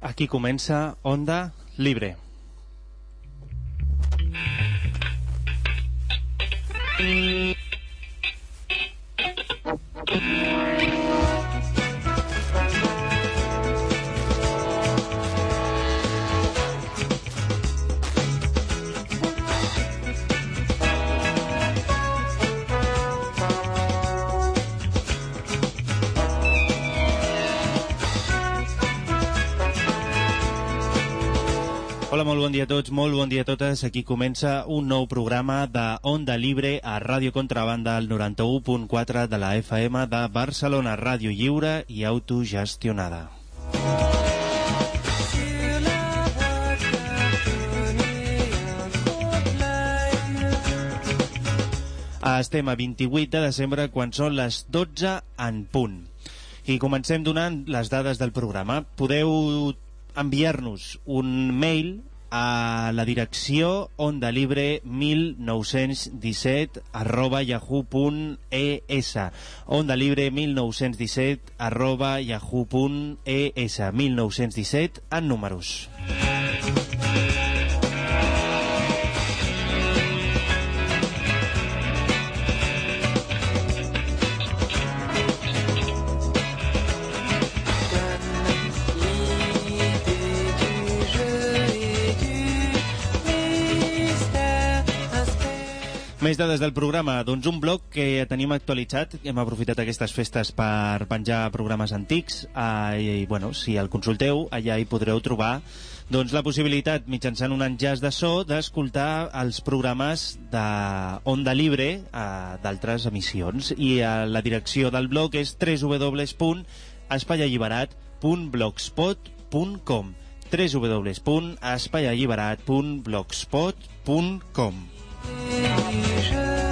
Aquí comença Onda Libre. Hola, molt bon dia a tots, molt bon dia a totes. Aquí comença un nou programa de Onda Libre a Ràdio Contrabanda al 91.4 de la FM de Barcelona, ràdio lliure i autogestionada. Estem a 28 de desembre quan són les 12 en punt. I comencem donant les dades del programa. Podeu enviar-nos un mail a la direcció ondalibre1917 arroba yahoo.es ondalibre1917 arroba yahoo.es 1917 en números. Més dades del programa, doncs un blog que tenim actualitzat, hem aprofitat aquestes festes per penjar programes antics eh, i bueno, si el consulteu allà hi podreu trobar doncs la possibilitat mitjançant un enllaç de so d'escoltar els programes de Onda Libre eh, d'altres emissions. I eh, la direcció del blog és www.espaialliberat.blogspot.com www.espaialliberat.blogspot.com 你是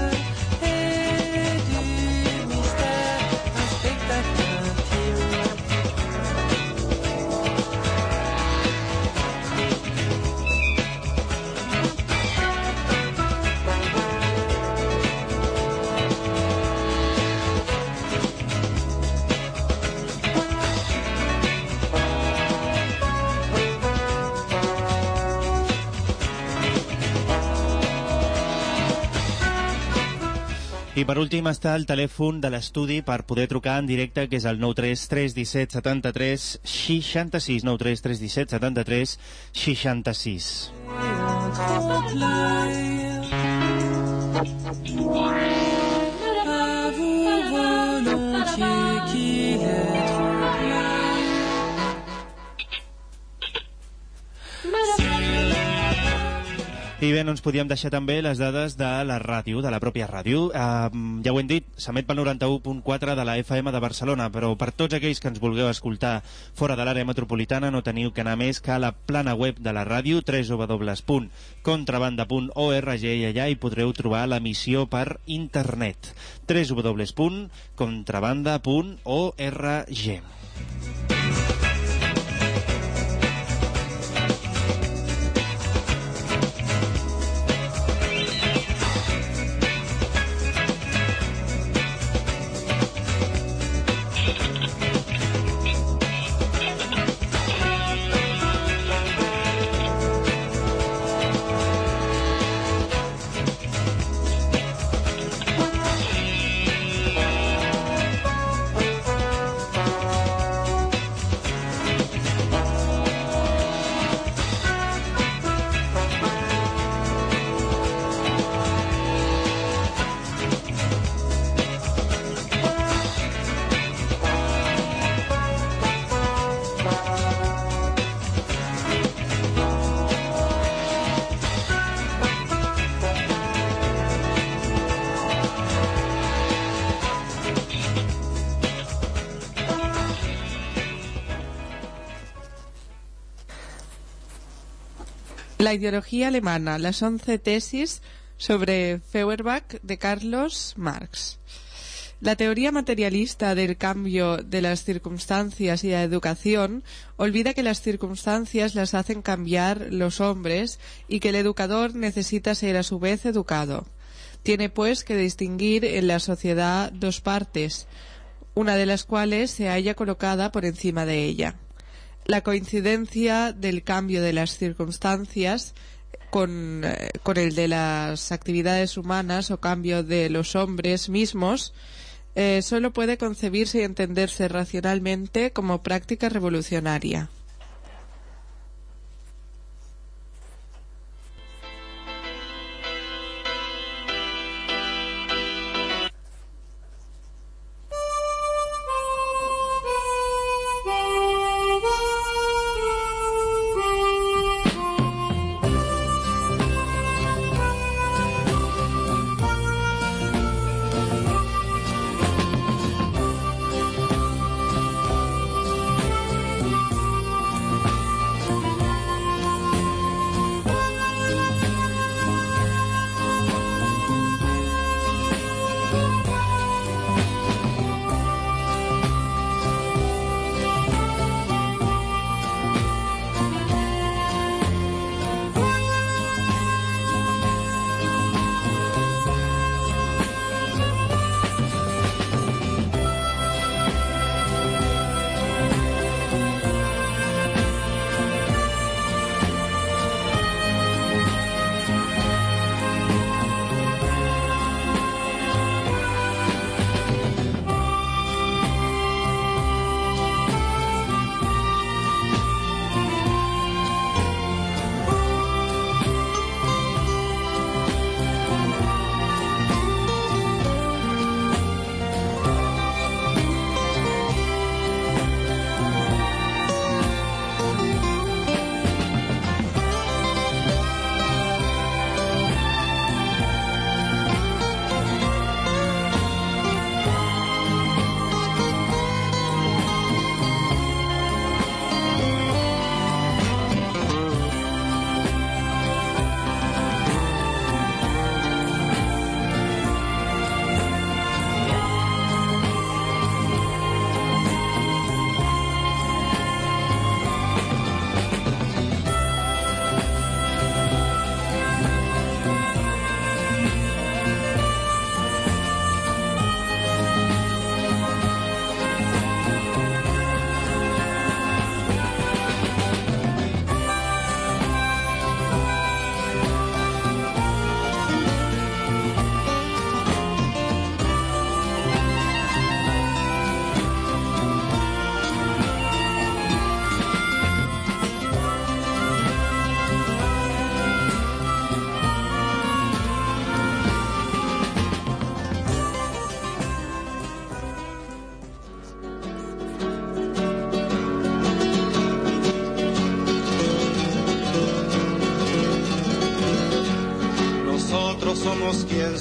I per últim està el telèfon de l'estudi per poder trucar en directe, que és el 93 317 73 66, 93 317 73 66. I bé, no ens podíem deixar també les dades de la ràdio, de la pròpia ràdio. Uh, ja ho hem dit, s'emet pel 91.4 de la FM de Barcelona, però per tots aquells que ens vulgueu escoltar fora de l'àrea metropolitana no teniu que anar més que a la plana web de la ràdio, www.contrabanda.org i allà hi podreu trobar l'emissió per internet www.contrabanda.org La ideología alemana, las once tesis sobre Feuerbach de Carlos Marx. La teoría materialista del cambio de las circunstancias y la educación olvida que las circunstancias las hacen cambiar los hombres y que el educador necesita ser a su vez educado. Tiene pues que distinguir en la sociedad dos partes, una de las cuales se halla colocada por encima de ella. La coincidencia del cambio de las circunstancias con, eh, con el de las actividades humanas o cambio de los hombres mismos eh, solo puede concebirse y entenderse racionalmente como práctica revolucionaria.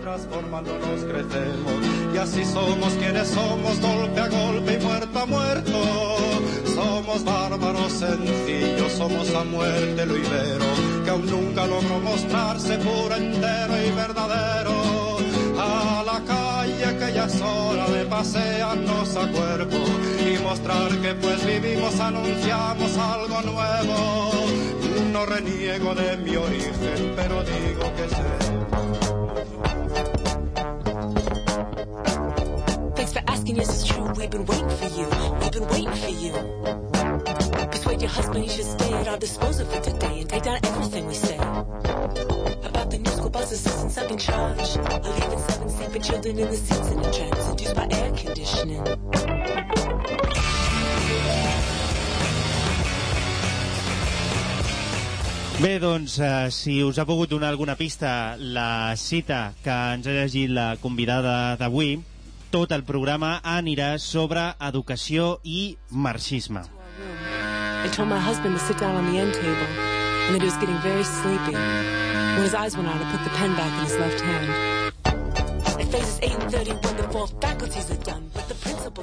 transformándonos crecemos. Y así somos quienes somos golpe a golpe y muerto a muerto. Somos bárbaros sencillos somos a muerte lo ibero que aún nunca logró mostrarse puro entero y verdadero. A la calle que ya es hora de pasearnos a cuerpo y mostrar que pues vivimos anunciamos algo nuevo. No reniego de mi origen pero digo que sé yes, it's true. We've been waiting for you. We've been waiting for you. Persuade your husband he should stay at our disposal for today and take down everything we say. About the new school bus assistants up in charge. Are leaving seven sleeping children in the seats in a trance induced by air conditioning. Bé, doncs, eh, si us ha pogut donar alguna pista la cita que ens ha llegit la convidada d'avui, tot el programa anirà sobre educació i marxisme. I told my husband to sit down on the end table and that he was getting very sleepy. When his eyes went put the pen back in his left hand.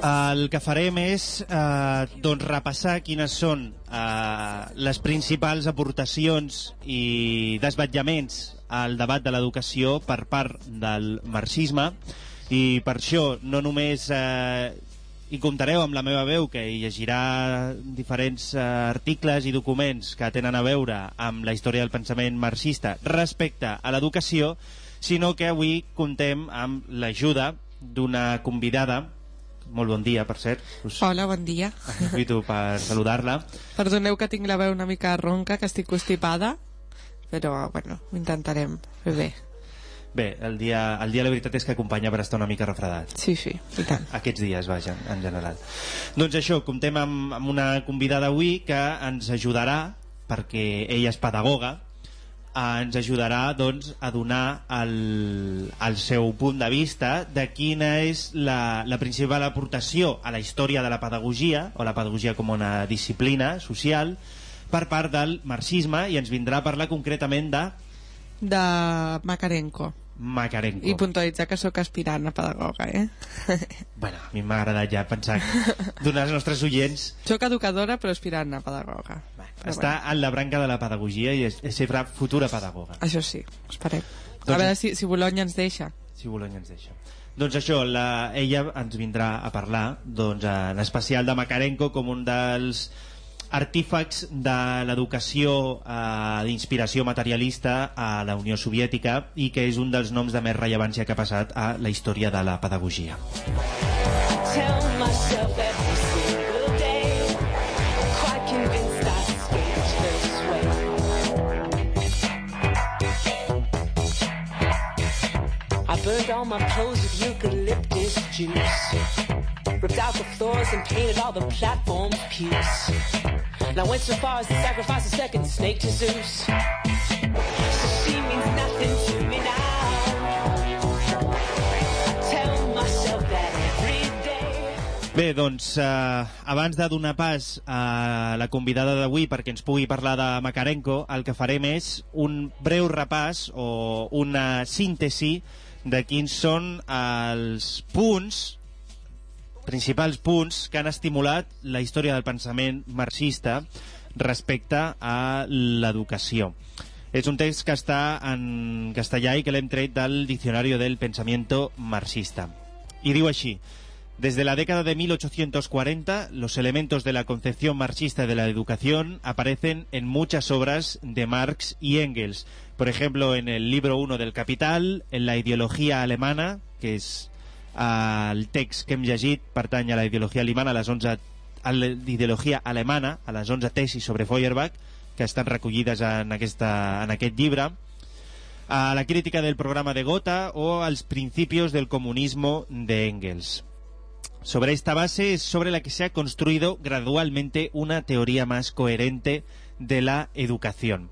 El que farem és eh, doncs repassar quines són eh, les principals aportacions i desvetllaments al debat de l'educació per part del marxisme. I per això no només eh, hi comptareu amb la meva veu que hi llegirà diferents eh, articles i documents que tenen a veure amb la història del pensament marxista respecte a l'educació sinó que avui contem amb l'ajuda d'una convidada molt bon dia, per cert. Us Hola, bon dia. aprofito per saludar-la. Perdoneu que tinc la veu una mica ronca, que estic constipada, però, bueno, ho intentarem fer bé. Bé, el dia, el dia la veritat és que acompanya per estar una mica refredat. Sí, sí, i tant. Aquests dies, vaja, en general. Doncs això, comptem amb, amb una convidada avui que ens ajudarà, perquè ella és pedagoga, ens ajudarà doncs, a donar el, el seu punt de vista de quina és la, la principal aportació a la història de la pedagogia, o la pedagogia com una disciplina social, per part del marxisme, i ens vindrà a parlar concretament de De Makarenko. Makarenko. I puntualitzar que sóc aspirant a pedagoga, eh? Bueno, a mi m'ha agradat ja pensar que donar als nostres oients Soc educadora, però aspirant a pedagoga. Bueno, Però està en la branca de la pedagogia i és, és sempre futura pedagoga, Això sí, esperem. Doncs- A veure si, si Bologna ens deixa. si Bolonya ens deixa. Doncs això, la, ella ens vindrà a parlar doncs, en especial de Makarenko com un dels artífecs de l'educació eh, d'inspiració materialista a la Unió Soviètica i que és un dels noms de més rellevància que ha passat a la història de la pedagogia. Tell myself every burned all my clothes with eucalyptus juice. Ripped out the floors and painted all the platform pews. And I went so far as to sacrifice a second snake to Zeus. So she means nothing to me now. Tell myself that every day. Bé, doncs, eh, abans de donar pas a la convidada d'avui perquè ens pugui parlar de Makarenko, el que farem és un breu repàs o una síntesi de quins són els punts principals punts que han estimulat la història del pensament marxista respecte a l'educació. És un text que està en castellà i que l'hem tret del Diccionario del Pensamiento Marxista. I diu així, Desde la década de 1840, los elementos de la concepción marxista de la educación aparecen en muchas obras de Marx y Engels. Por ejemplo, en el libro 1 del Capital, en la ideología alemana, que és el text que hem llegit, a la ideologia alemana, a les 11 a la ideologia alemana, a les 11 tesis sobre Feuerbach, que estan recollides en, aquesta, en aquest a la crítica del programa de Gotha o als principios del comunismo de Engels. Sobre esta base es sobre la que se ha construido gradualmente una teoría más coherente de la educación.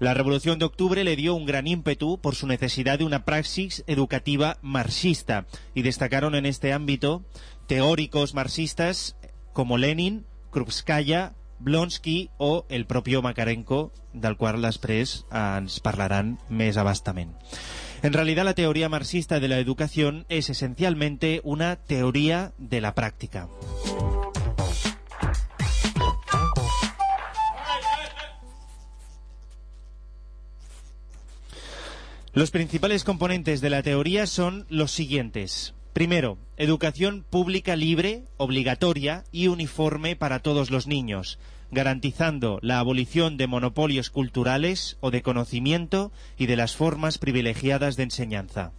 La Revolución de Octubre le dio un gran ímpetu por su necesidad de una praxis educativa marxista y destacaron en este ámbito teóricos marxistas como Lenin, Krupskaya, Blonsky o el propio Makarenko, del qual després ens parlaran més abastament. En realidad la teoría marxista de la educación es esencialmente una teoría de la práctica. Los principales componentes de la teoría son los siguientes. Primero, educación pública libre, obligatoria y uniforme para todos los niños, garantizando la abolición de monopolios culturales o de conocimiento y de las formas privilegiadas de enseñanza.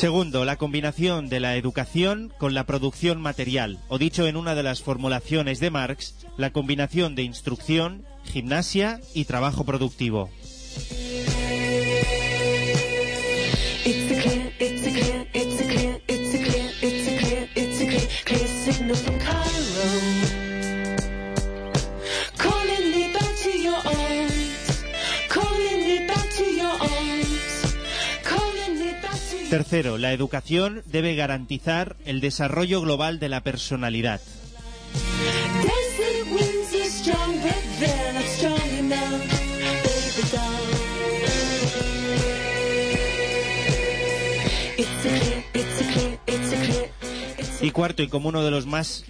Segundo, la combinación de la educación con la producción material, o dicho en una de las formulaciones de Marx, la combinación de instrucción, gimnasia y trabajo productivo. Tercero, la educación debe garantizar el desarrollo global de la personalidad. Y cuarto, y como uno de los, más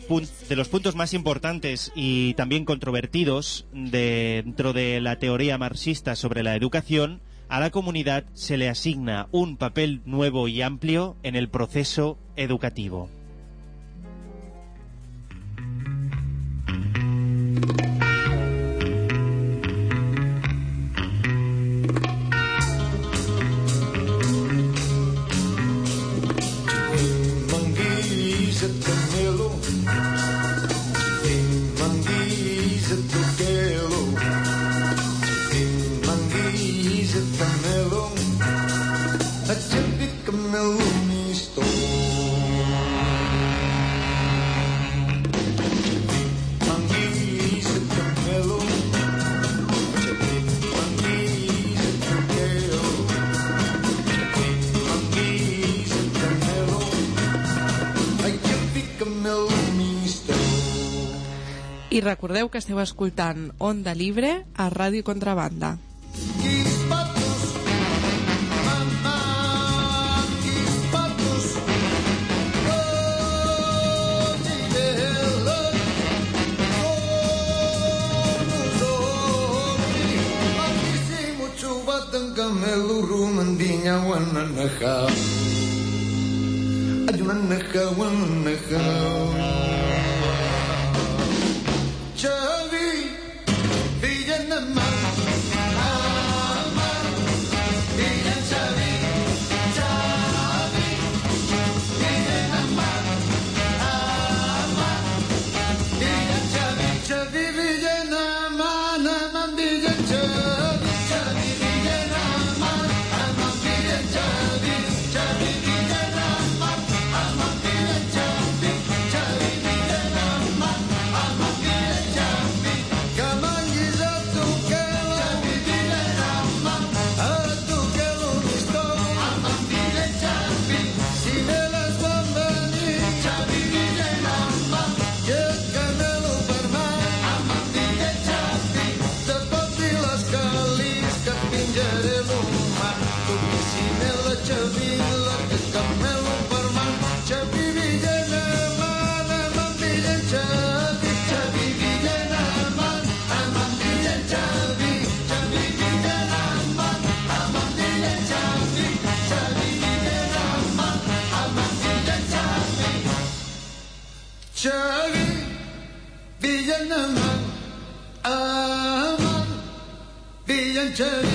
de los puntos más importantes y también controvertidos dentro de la teoría marxista sobre la educación, a la comunidad se le asigna un papel nuevo y amplio en el proceso educativo. I recordeu que esteu escoltant Onda Libre a Ràdio Contrabanda. meluru mandinya wana nakau Ayunan nakau wana nakau future. Turn.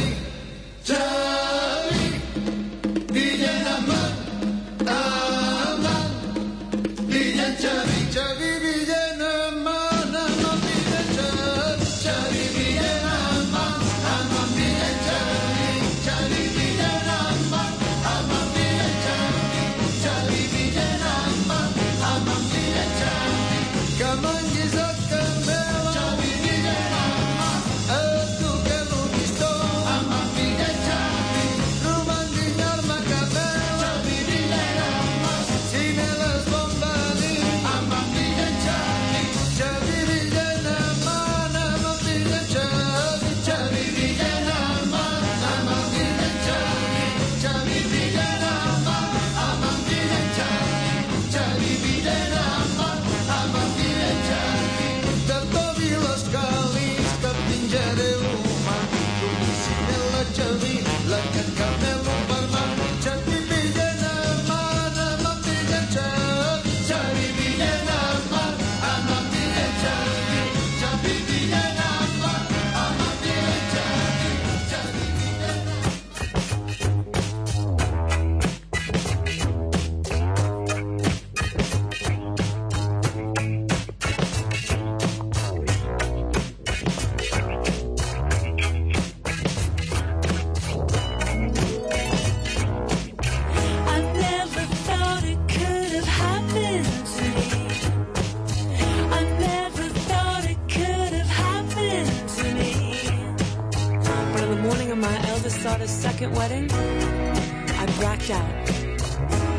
wedding, I blacked out.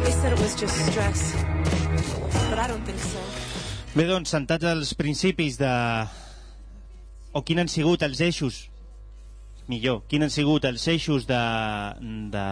They said it was just stress, but I don't think so. Bé, doncs, sentats els principis de... o quin han sigut els eixos millor, quin han sigut els eixos de... de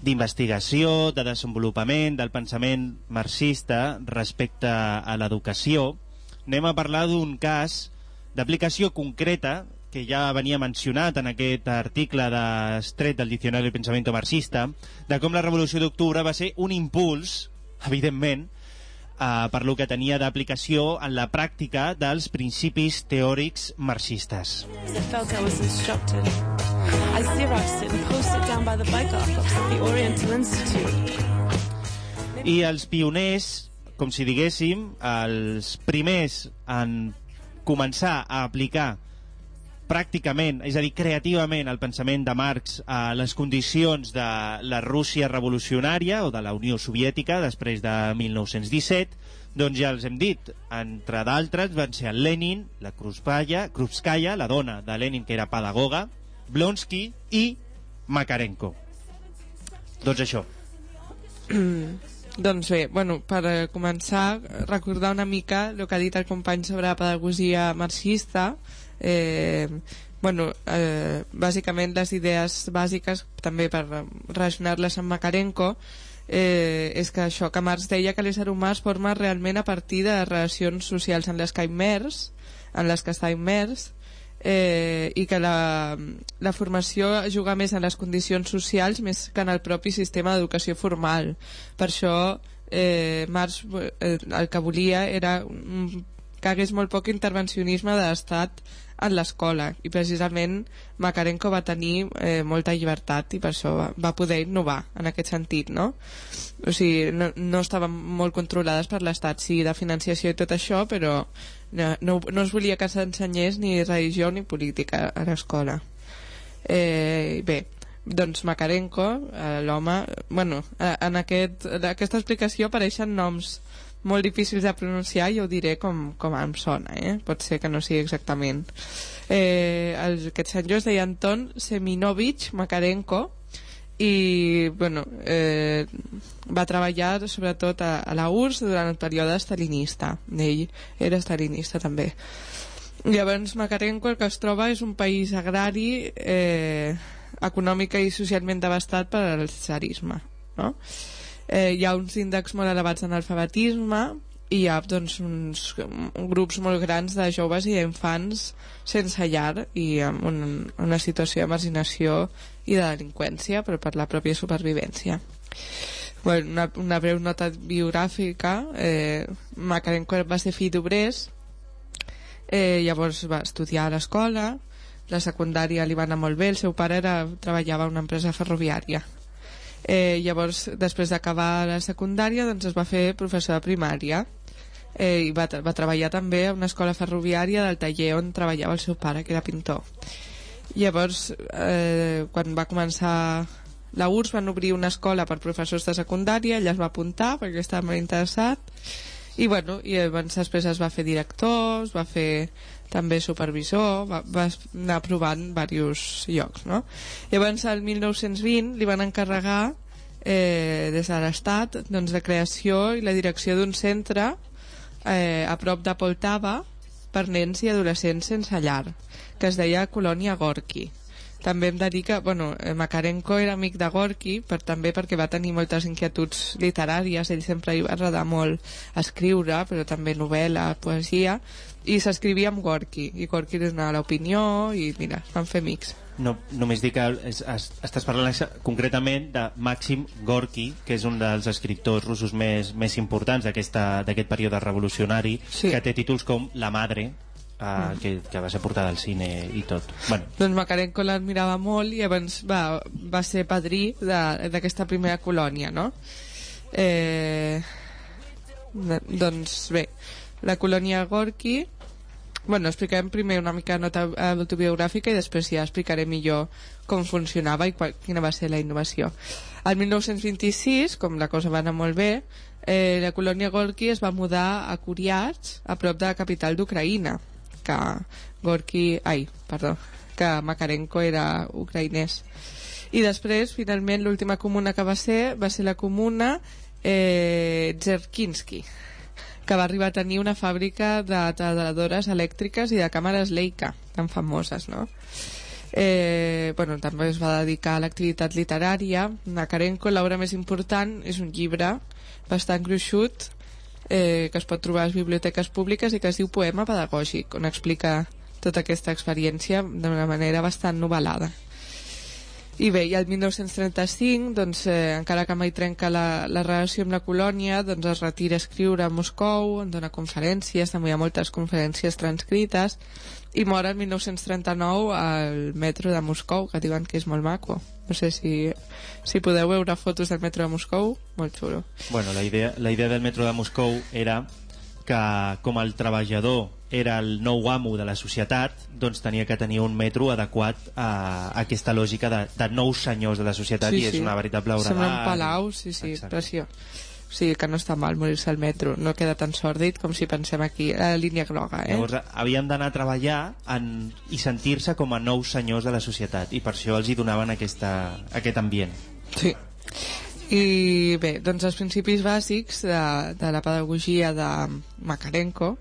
d'investigació, de desenvolupament, del pensament marxista respecte a l'educació. Anem a parlar d'un cas d'aplicació concreta que ja venia mencionat en aquest article d'estret del Diccionari del Pensamiento Marxista, de com la Revolució d'Octubre va ser un impuls, evidentment, eh, per lo que tenia d'aplicació en la pràctica dels principis teòrics marxistes. I els pioners, com si diguéssim, els primers en començar a aplicar pràcticament, és a dir, creativament, el pensament de Marx a les condicions de la Rússia revolucionària o de la Unió Soviètica després de 1917, doncs ja els hem dit, entre d'altres van ser el Lenin, la Krupskaya, Krupskaya, la dona de Lenin que era pedagoga, Blonsky i Makarenko. Doncs això. Doncs bé, bueno, per eh, començar, recordar una mica el que ha dit el company sobre la pedagogia marxista. Eh, bueno, eh, bàsicament les idees bàsiques, també per relacionar-les amb Makarenko, eh, és que això, que Marx deia que l'ésser humà es forma realment a partir de relacions socials en les que immers, en les que està immers, eh, i que la, la formació juga més en les condicions socials més que en el propi sistema d'educació formal. Per això eh, Marx eh, el que volia era un, que hagués molt poc intervencionisme de l'Estat en l'escola. I precisament Makarenko va tenir eh, molta llibertat i per això va, va poder innovar en aquest sentit no? o sigui, no, no estaven molt controlades per l'Estat sí, de financiació i tot això però no, no, no es volia que s'ensenyés ni religió ni política a l'escola. Eh, bé doncs Makarenko, eh, l'home bueno, eh, en, aquest, en aquesta explicació apareixen noms molt difícils de pronunciar i ho diré com, com em sona, eh? pot ser que no sigui exactament. Eh, el, aquest senyor es deia Anton Seminovich Makarenko i bueno, eh, va treballar sobretot a, a la URSS durant el període estalinista. Ell era estalinista també. Llavors Makarenko el que es troba és un país agrari eh, econòmica i socialment devastat per al tsarisme. No? Eh, hi ha uns índexs molt elevats d'analfabetisme i hi ha doncs, uns, grups molt grans de joves i d'infants sense llar i amb un, una situació de marginació i de delinqüència però per la pròpia supervivència. Bueno, una, una breu nota biogràfica. Eh, Makarenko va ser fill d'obrers. Eh, llavors va estudiar a l'escola. La secundària li va anar molt bé. El seu pare era, treballava a una empresa ferroviària Eh, llavors, després d'acabar la secundària, doncs es va fer professor de primària eh, i va, va treballar també a una escola ferroviària del taller on treballava el seu pare, que era pintor. Llavors, eh, quan va començar la URSS van obrir una escola per professors de secundària, ell es va apuntar perquè estava molt interessat i bueno, i abans després es va fer director, es va fer també supervisor, va, va anar provant diversos llocs, no? Llavors, el 1920 li van encarregar eh, des de l'Estat doncs, la creació i la direcció d'un centre eh, a prop de Poltava per nens i adolescents sense llar, que es deia Colònia Gorki també hem de dir que bueno, eh, Makarenko era amic de Gorky per, també perquè va tenir moltes inquietuds literàries. Ell sempre hi va agradar molt escriure però també novel·la, poesia i s'escrivia amb Gorky i Gorky li donava l'opinió i mira, van fer amics no, només dic que es, es, estàs parlant concretament de Màxim Gorky, que és un dels escriptors russos més, més importants d'aquest període revolucionari, Sí. que té títols com La Madre, uh, que, que va ser portada al cine i tot. Bueno, doncs Makarenko l'admirava molt i abans va, va ser padrí de- d'aquesta primera colònia no? eh, doncs bé la colònia Gorky bueno, explicarem primer una mica nota autobiogràfica i després ja explicaré millor com funcionava i qual, quina va ser la innovació. El 1926, com la cosa va anar molt bé, eh, la colònia Gorky es va mudar a Kuriats, a prop de la capital d'Ucraïna, que Gorky... Ai, perdó, que Makarenko era ucraïnès. I després, finalment, l'última comuna que va ser va ser la comuna eh, Zerkinski, que va arribar a tenir una fàbrica de taladradores elèctriques i de càmeres Leica, tan famoses, no? Eh, bueno, també es va dedicar a l'activitat literària. Nakarenko, l'obra més important, és un llibre bastant gruixut eh, que es pot trobar a les biblioteques públiques i que es diu Poema Pedagògic, on explica tota aquesta experiència d'una manera bastant novel·lada. I bé, i el 1935, doncs, eh, encara que mai trenca la, la relació amb la colònia, doncs es retira a escriure a Moscou, en dona conferències, també hi ha moltes conferències transcrites, i mor el 1939 al metro de Moscou, que diuen que és molt maco. No sé si, si podeu veure fotos del metro de Moscou, molt xulo. Bueno, la idea, la idea del metro de Moscou era que com el treballador era el nou amo de la societat, doncs tenia que tenir un metro adequat a, a aquesta lògica de, de nous senyors de la societat i és una veritable obra Sembla un palau, sí, sí, Exacte. pressió. O sigui que no està mal morir-se al metro, no queda tan sòrdid com si pensem aquí, a la línia groga, eh? Llavors havien d'anar a treballar en, i sentir-se com a nous senyors de la societat i per això els hi donaven aquesta, aquest ambient. Sí. I bé, doncs els principis bàsics de, de la pedagogia de Makarenko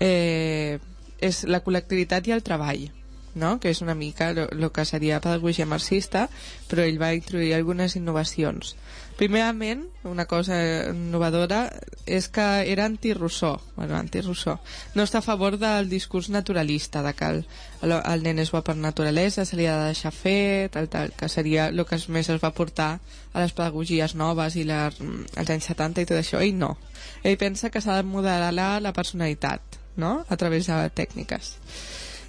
eh, és la col·lectivitat i el treball, no? que és una mica el que seria pedagogia marxista, però ell va introduir algunes innovacions. Primerament, una cosa innovadora és que era anti-Rousseau, bueno, anti-Rousseau. No està a favor del discurs naturalista, de que el, el, el nen és bo per naturalesa, se li ha de deixar fer, tal, tal, que seria el que més es va portar a les pedagogies noves i la, als anys 70 i tot això. Ell no. Ell pensa que s'ha de modelar la personalitat, no?, a través de tècniques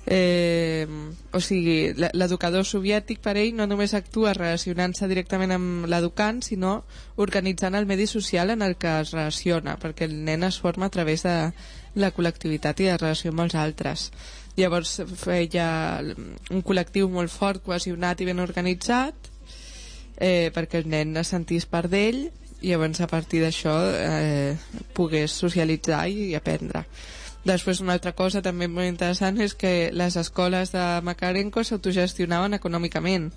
eh, o sigui, l'educador soviètic per ell no només actua relacionant-se directament amb l'educant, sinó organitzant el medi social en el que es relaciona, perquè el nen es forma a través de la col·lectivitat i de relació amb els altres. Llavors feia un col·lectiu molt fort, cohesionat i ben organitzat, eh, perquè el nen es sentís part d'ell i llavors a partir d'això eh, pogués socialitzar i aprendre. Després una altra cosa també molt interessant és que les escoles de Makarenko s'autogestionaven econòmicament.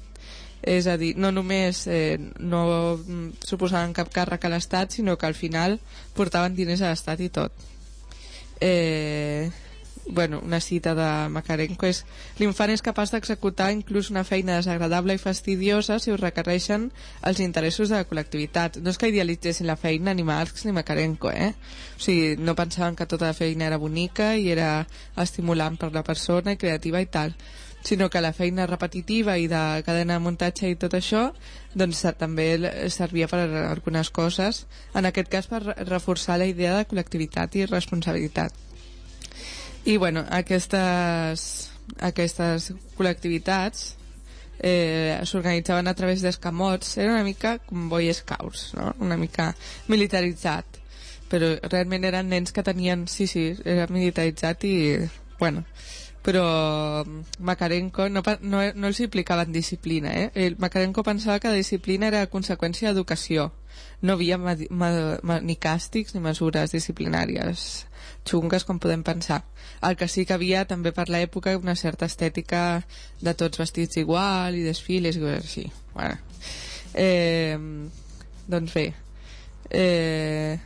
És a dir, no només eh, no mm, suposaven cap càrrec a l'Estat, sinó que al final portaven diners a l'Estat i tot. Eh, bueno, una cita de Makarenko és l'infant és capaç d'executar inclús una feina desagradable i fastidiosa si ho requereixen els interessos de la col·lectivitat. No és que idealitzessin la feina ni Marx ni Makarenko, eh? O sigui, no pensaven que tota la feina era bonica i era estimulant per la persona i creativa i tal sinó que la feina repetitiva i de cadena de muntatge i tot això doncs també servia per a algunes coses en aquest cas per re- reforçar la idea de col·lectivitat i responsabilitat i bueno, aquestes, aquestes col·lectivitats eh, s'organitzaven a través d'escamots, era una mica com Boy Scouts, no? una mica militaritzat, però realment eren nens que tenien, sí, sí, era militaritzat i, bueno, però Makarenko no, no, no els implicaven disciplina, eh? El Makarenko pensava que la disciplina era conseqüència d'educació, no havia ma, ma, ma, ni càstigs ni mesures disciplinàries xungues com podem pensar. El que sí que havia també per l'època una certa estètica de tots vestits igual i desfiles i coses així. Bueno. Eh, doncs bé, eh,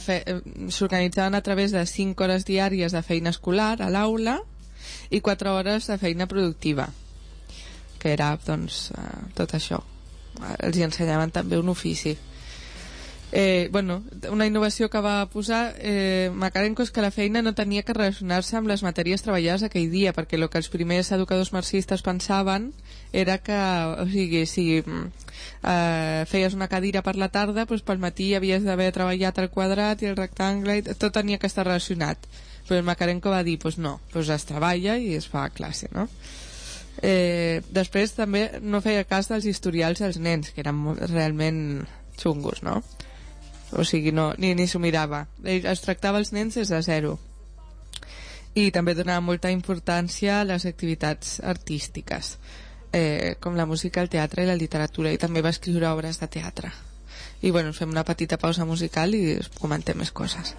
fe- eh, s'organitzaven a través de 5 hores diàries de feina escolar a l'aula i 4 hores de feina productiva que era doncs eh, tot això Eh, els hi ensenyaven també un ofici Eh, bueno, una innovació que va posar eh, Makarenko és que la feina no tenia que relacionar-se amb les matèries treballades aquell dia, perquè el que els primers educadors marxistes pensaven era que, o sigui, si mm, eh, feies una cadira per la tarda, doncs pel matí havies d'haver treballat el quadrat i el rectangle, i tot tenia que estar relacionat. Però el Makarenko va dir, doncs no, doncs es treballa i es fa a classe, no? Eh, després també no feia cas dels historials dels nens, que eren molt- realment xungos, no? O sigui, no, ni, ni s'ho mirava. Es tractava els nens des de zero. I també donava molta importància a les activitats artístiques, eh, com la música, el teatre i la literatura, i també va escriure obres de teatre. I bueno, fem una petita pausa musical i comentem més coses.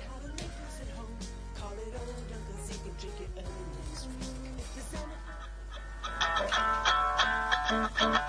Thank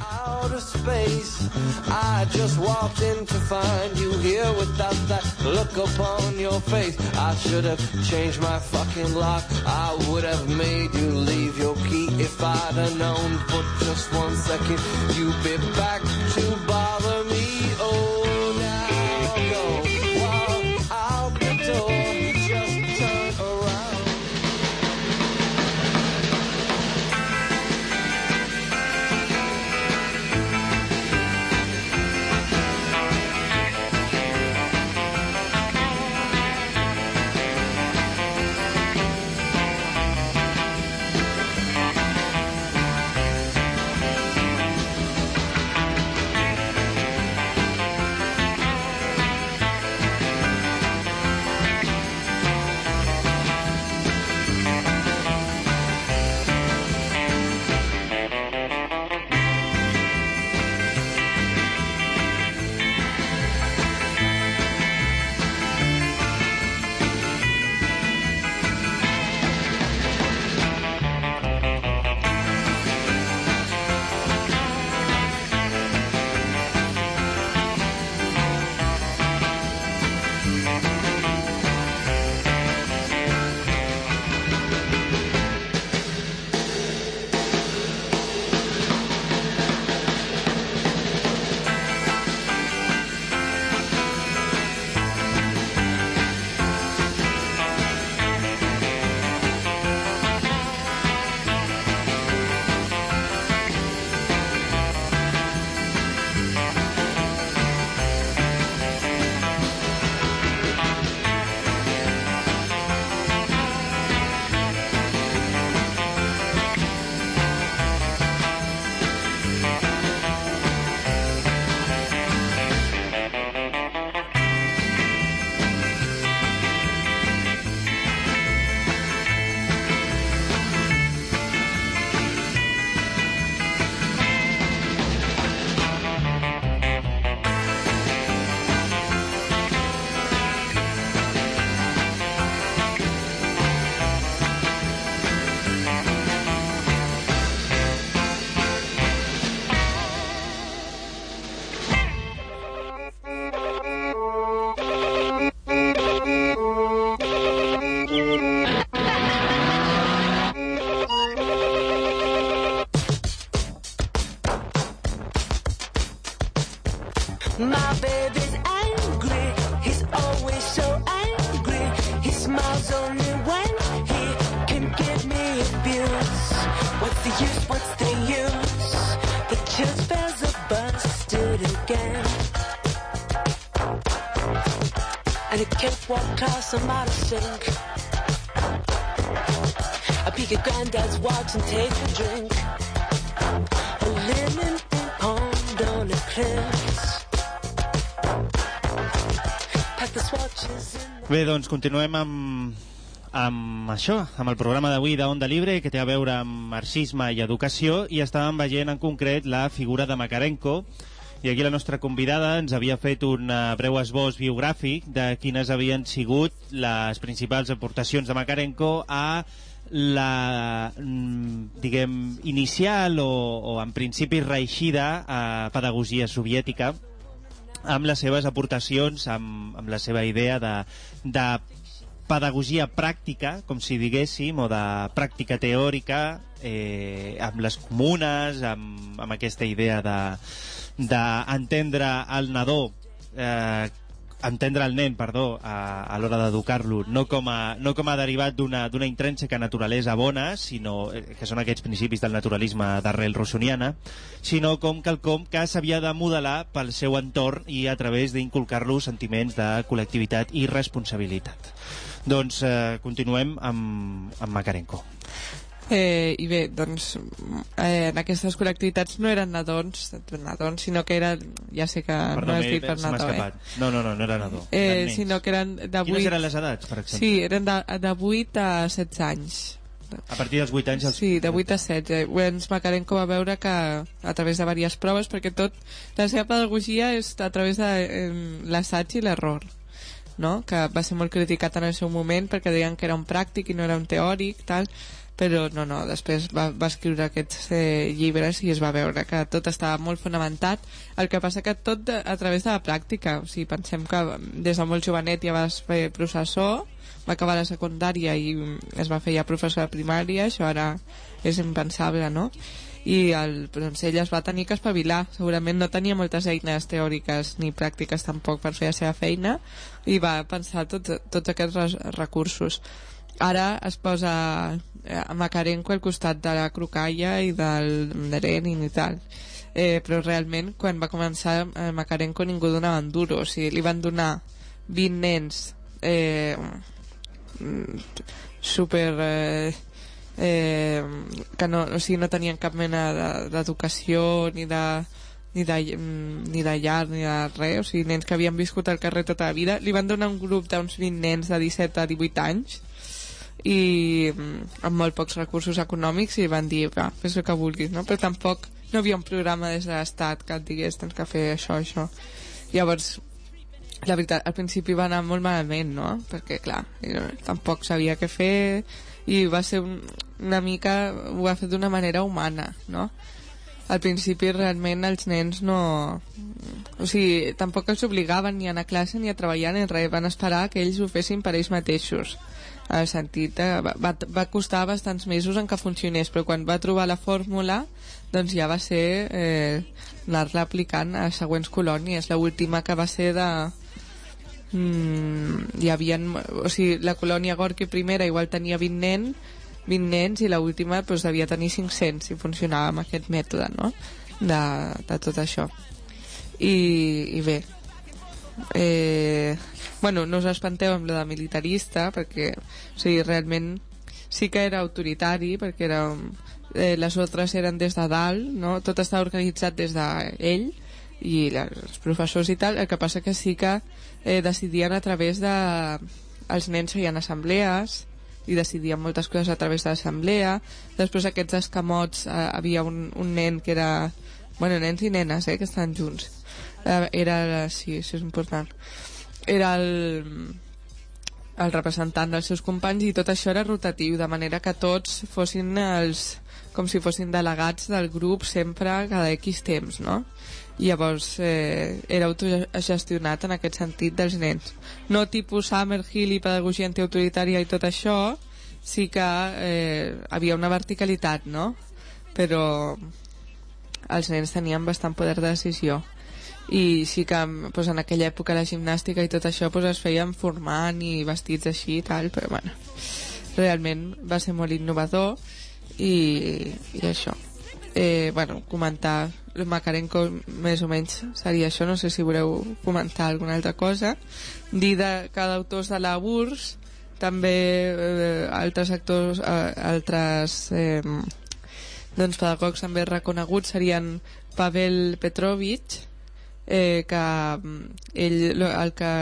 outer space. I just walked in to find you here without that look upon your face. I should have changed my fucking lock. I would have made you leave your key if I'd have known for just one second you'd be back to bother me. Out of sync. I peek at granddad's watch and take a drink. A ping pong on swatches in Bé, doncs continuem amb, amb això, amb el programa d'avui d'Onda Libre, que té a veure amb marxisme i educació, i estàvem veient en concret la figura de Makarenko, i aquí la nostra convidada ens havia fet un eh, breu esbós biogràfic de quines havien sigut les principals aportacions de Makarenko a la, mm, diguem, inicial o, o en principi reeixida a pedagogia soviètica, amb les seves aportacions, amb, amb la seva idea de, de pedagogia pràctica, com si diguéssim, o de pràctica teòrica, eh, amb les comunes, amb, amb aquesta idea de d'entendre el nadó eh, entendre el nen, perdó, a, a l'hora d'educar-lo, no, com a, no com a derivat d'una intrínseca naturalesa bona, sinó eh, que són aquests principis del naturalisme d'arrel rossoniana, sinó com quelcom que s'havia de modelar pel seu entorn i a través d'inculcar-lo sentiments de col·lectivitat i responsabilitat. Doncs eh, continuem amb, amb Makarenko. Eh, I bé, doncs, eh, en aquestes col·lectivitats no eren nadons, nadons, sinó que eren, ja sé que no Perdó, has m'he- dit per nadó, eh? No, no, no, no era nadó. Eh, eren sinó que eren de 8... Quines eren les edats, per exemple? Sí, eren de, de 8 a 16 anys. A partir dels 8 anys... Els... Sí, de 8 a 16. Eh, Ens Macarenco va veure que a través de diverses proves, perquè tot, la seva pedagogia és a través de eh, l'assaig i l'error no? que va ser molt criticat en el seu moment perquè deien que era un pràctic i no era un teòric tal, però no, no, després va, va escriure aquests eh, llibres i es va veure que tot estava molt fonamentat. El que passa que tot de, a través de la pràctica o sigui, pensem que des de molt jovenet ja vas fer processor va acabar la secundària i mm, es va fer ja professor de primària això ara és impensable no? i el, doncs ell es va tenir que espavilar. Segurament no tenia moltes eines teòriques ni pràctiques tampoc per fer la seva feina i va pensar tots, tots aquests recursos. Ara es posa a Macarenco al costat de la Crocalla i del Lenin i tal. Eh, però realment quan va començar eh, Macarenco ningú donava en duro o sigui, li van donar 20 nens eh, mm, super eh, eh, que no, o sigui, no tenien cap mena de- d'educació ni de ni de, mm, ni de llar ni de res, o sigui, nens que havien viscut al carrer tota la vida, li van donar un grup d'uns 20 nens de 17 a 18 anys i mm, amb molt pocs recursos econòmics i van dir, va, fes el que vulguis no? però tampoc no havia un programa des de l'estat que et digués tens que fer això, això llavors la veritat, al principi va anar molt malament, no? Perquè, clar, tampoc sabia què fer i va ser un, una mica... ho va fer d'una manera humana, no? Al principi realment els nens no... O sigui, tampoc els obligaven ni a anar a classe ni a treballar ni res, van esperar que ells ho fessin per ells mateixos. En el sentit, de, va, va, va costar bastants mesos en que funcionés, però quan va trobar la fórmula doncs ja va ser eh, anar-la aplicant a següents colònies. La última que va ser de, mm, hi havia, o sigui, la colònia Gorki primera igual tenia 20 nens, 20 nens i l'última doncs, devia tenir 500 si funcionava amb aquest mètode no? de, de tot això i, i bé eh, bueno, no us espanteu amb la de militarista perquè o sigui, realment sí que era autoritari perquè era, eh, les altres eren des de dalt no? tot estava organitzat des d'ell i els professors i tal, el que passa que sí que eh, decidien a través de... Els nens feien assemblees i decidien moltes coses a través de l'assemblea. Després aquests escamots eh, havia un, un nen que era... Bueno, nens i nenes, eh, que estan junts. Era... Sí, això és important. Era el el representant dels seus companys i tot això era rotatiu, de manera que tots fossin els, com si fossin delegats del grup sempre cada X temps, no? I llavors eh, era autogestionat en aquest sentit dels nens. No tipus Summerhill i pedagogia antiautoritària i tot això, sí que eh, havia una verticalitat, no? Però els nens tenien bastant poder de decisió i sí que pues, en aquella època la gimnàstica i tot això pues, es feien formant i vestits així i tal, però bueno realment va ser molt innovador i, i això. Eh, bueno, comentar el Macarenco més o menys seria això, no sé si voleu comentar alguna altra cosa. Dir de cada autors de la URSS també eh, altres actors eh, altres eh, doncs pedagogs també reconeguts serien Pavel Petrovich eh, que mm, ell el que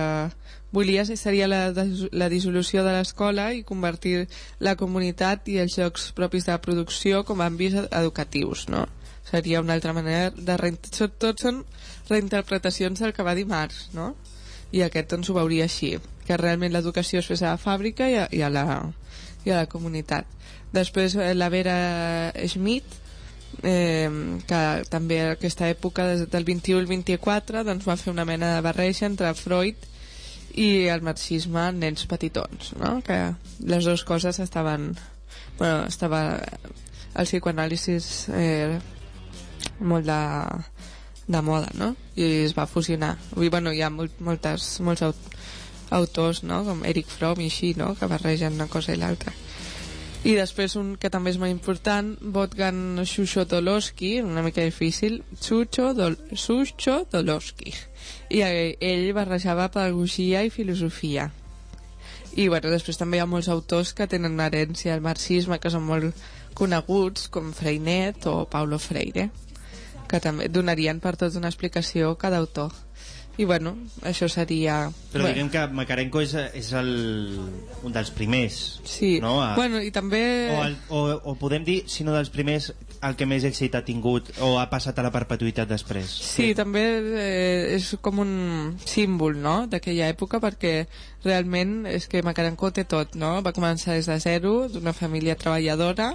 volia seria la, la dissolució de l'escola i convertir la comunitat i els jocs propis de producció com a àmbits ed- educatius no? seria una altra manera de reint- tot són reinterpretacions del que va dir Marx no? i aquest doncs ho veuria així que realment l'educació es fes a la fàbrica i a, i a, la, i a la comunitat després eh, la Vera Schmidt eh, que també aquesta època des del 21 al 24 doncs va fer una mena de barreja entre Freud i el marxisme en nens petitons no? que les dues coses estaven bueno, estava el psicoanàlisis eh, molt de, de moda no? i es va fusionar Avui, bueno, hi ha molt, moltes, molts aut autors no? com Eric Fromm i així no? que barregen una cosa i l'altra i després un que també és molt important, Botgan Shushotolowski, una mica difícil, Shushotolowski. I eh, ell barrejava pedagogia i filosofia. I bueno, després també hi ha molts autors que tenen una herència al marxisme que són molt coneguts, com Freinet o Paulo Freire, que també donarien per tot una explicació cada autor. I bueno, això seria... Però bueno, diguem que Makarenko és, és el, un dels primers. Sí, No? A, bueno, i també... o, el, o, o podem dir, si no dels primers, el que més èxit ha tingut o ha passat a la perpetuïtat després. Sí, també eh, és com un símbol no? d'aquella època perquè realment és que Macarenco té tot, no? Va començar des de zero, d'una família treballadora,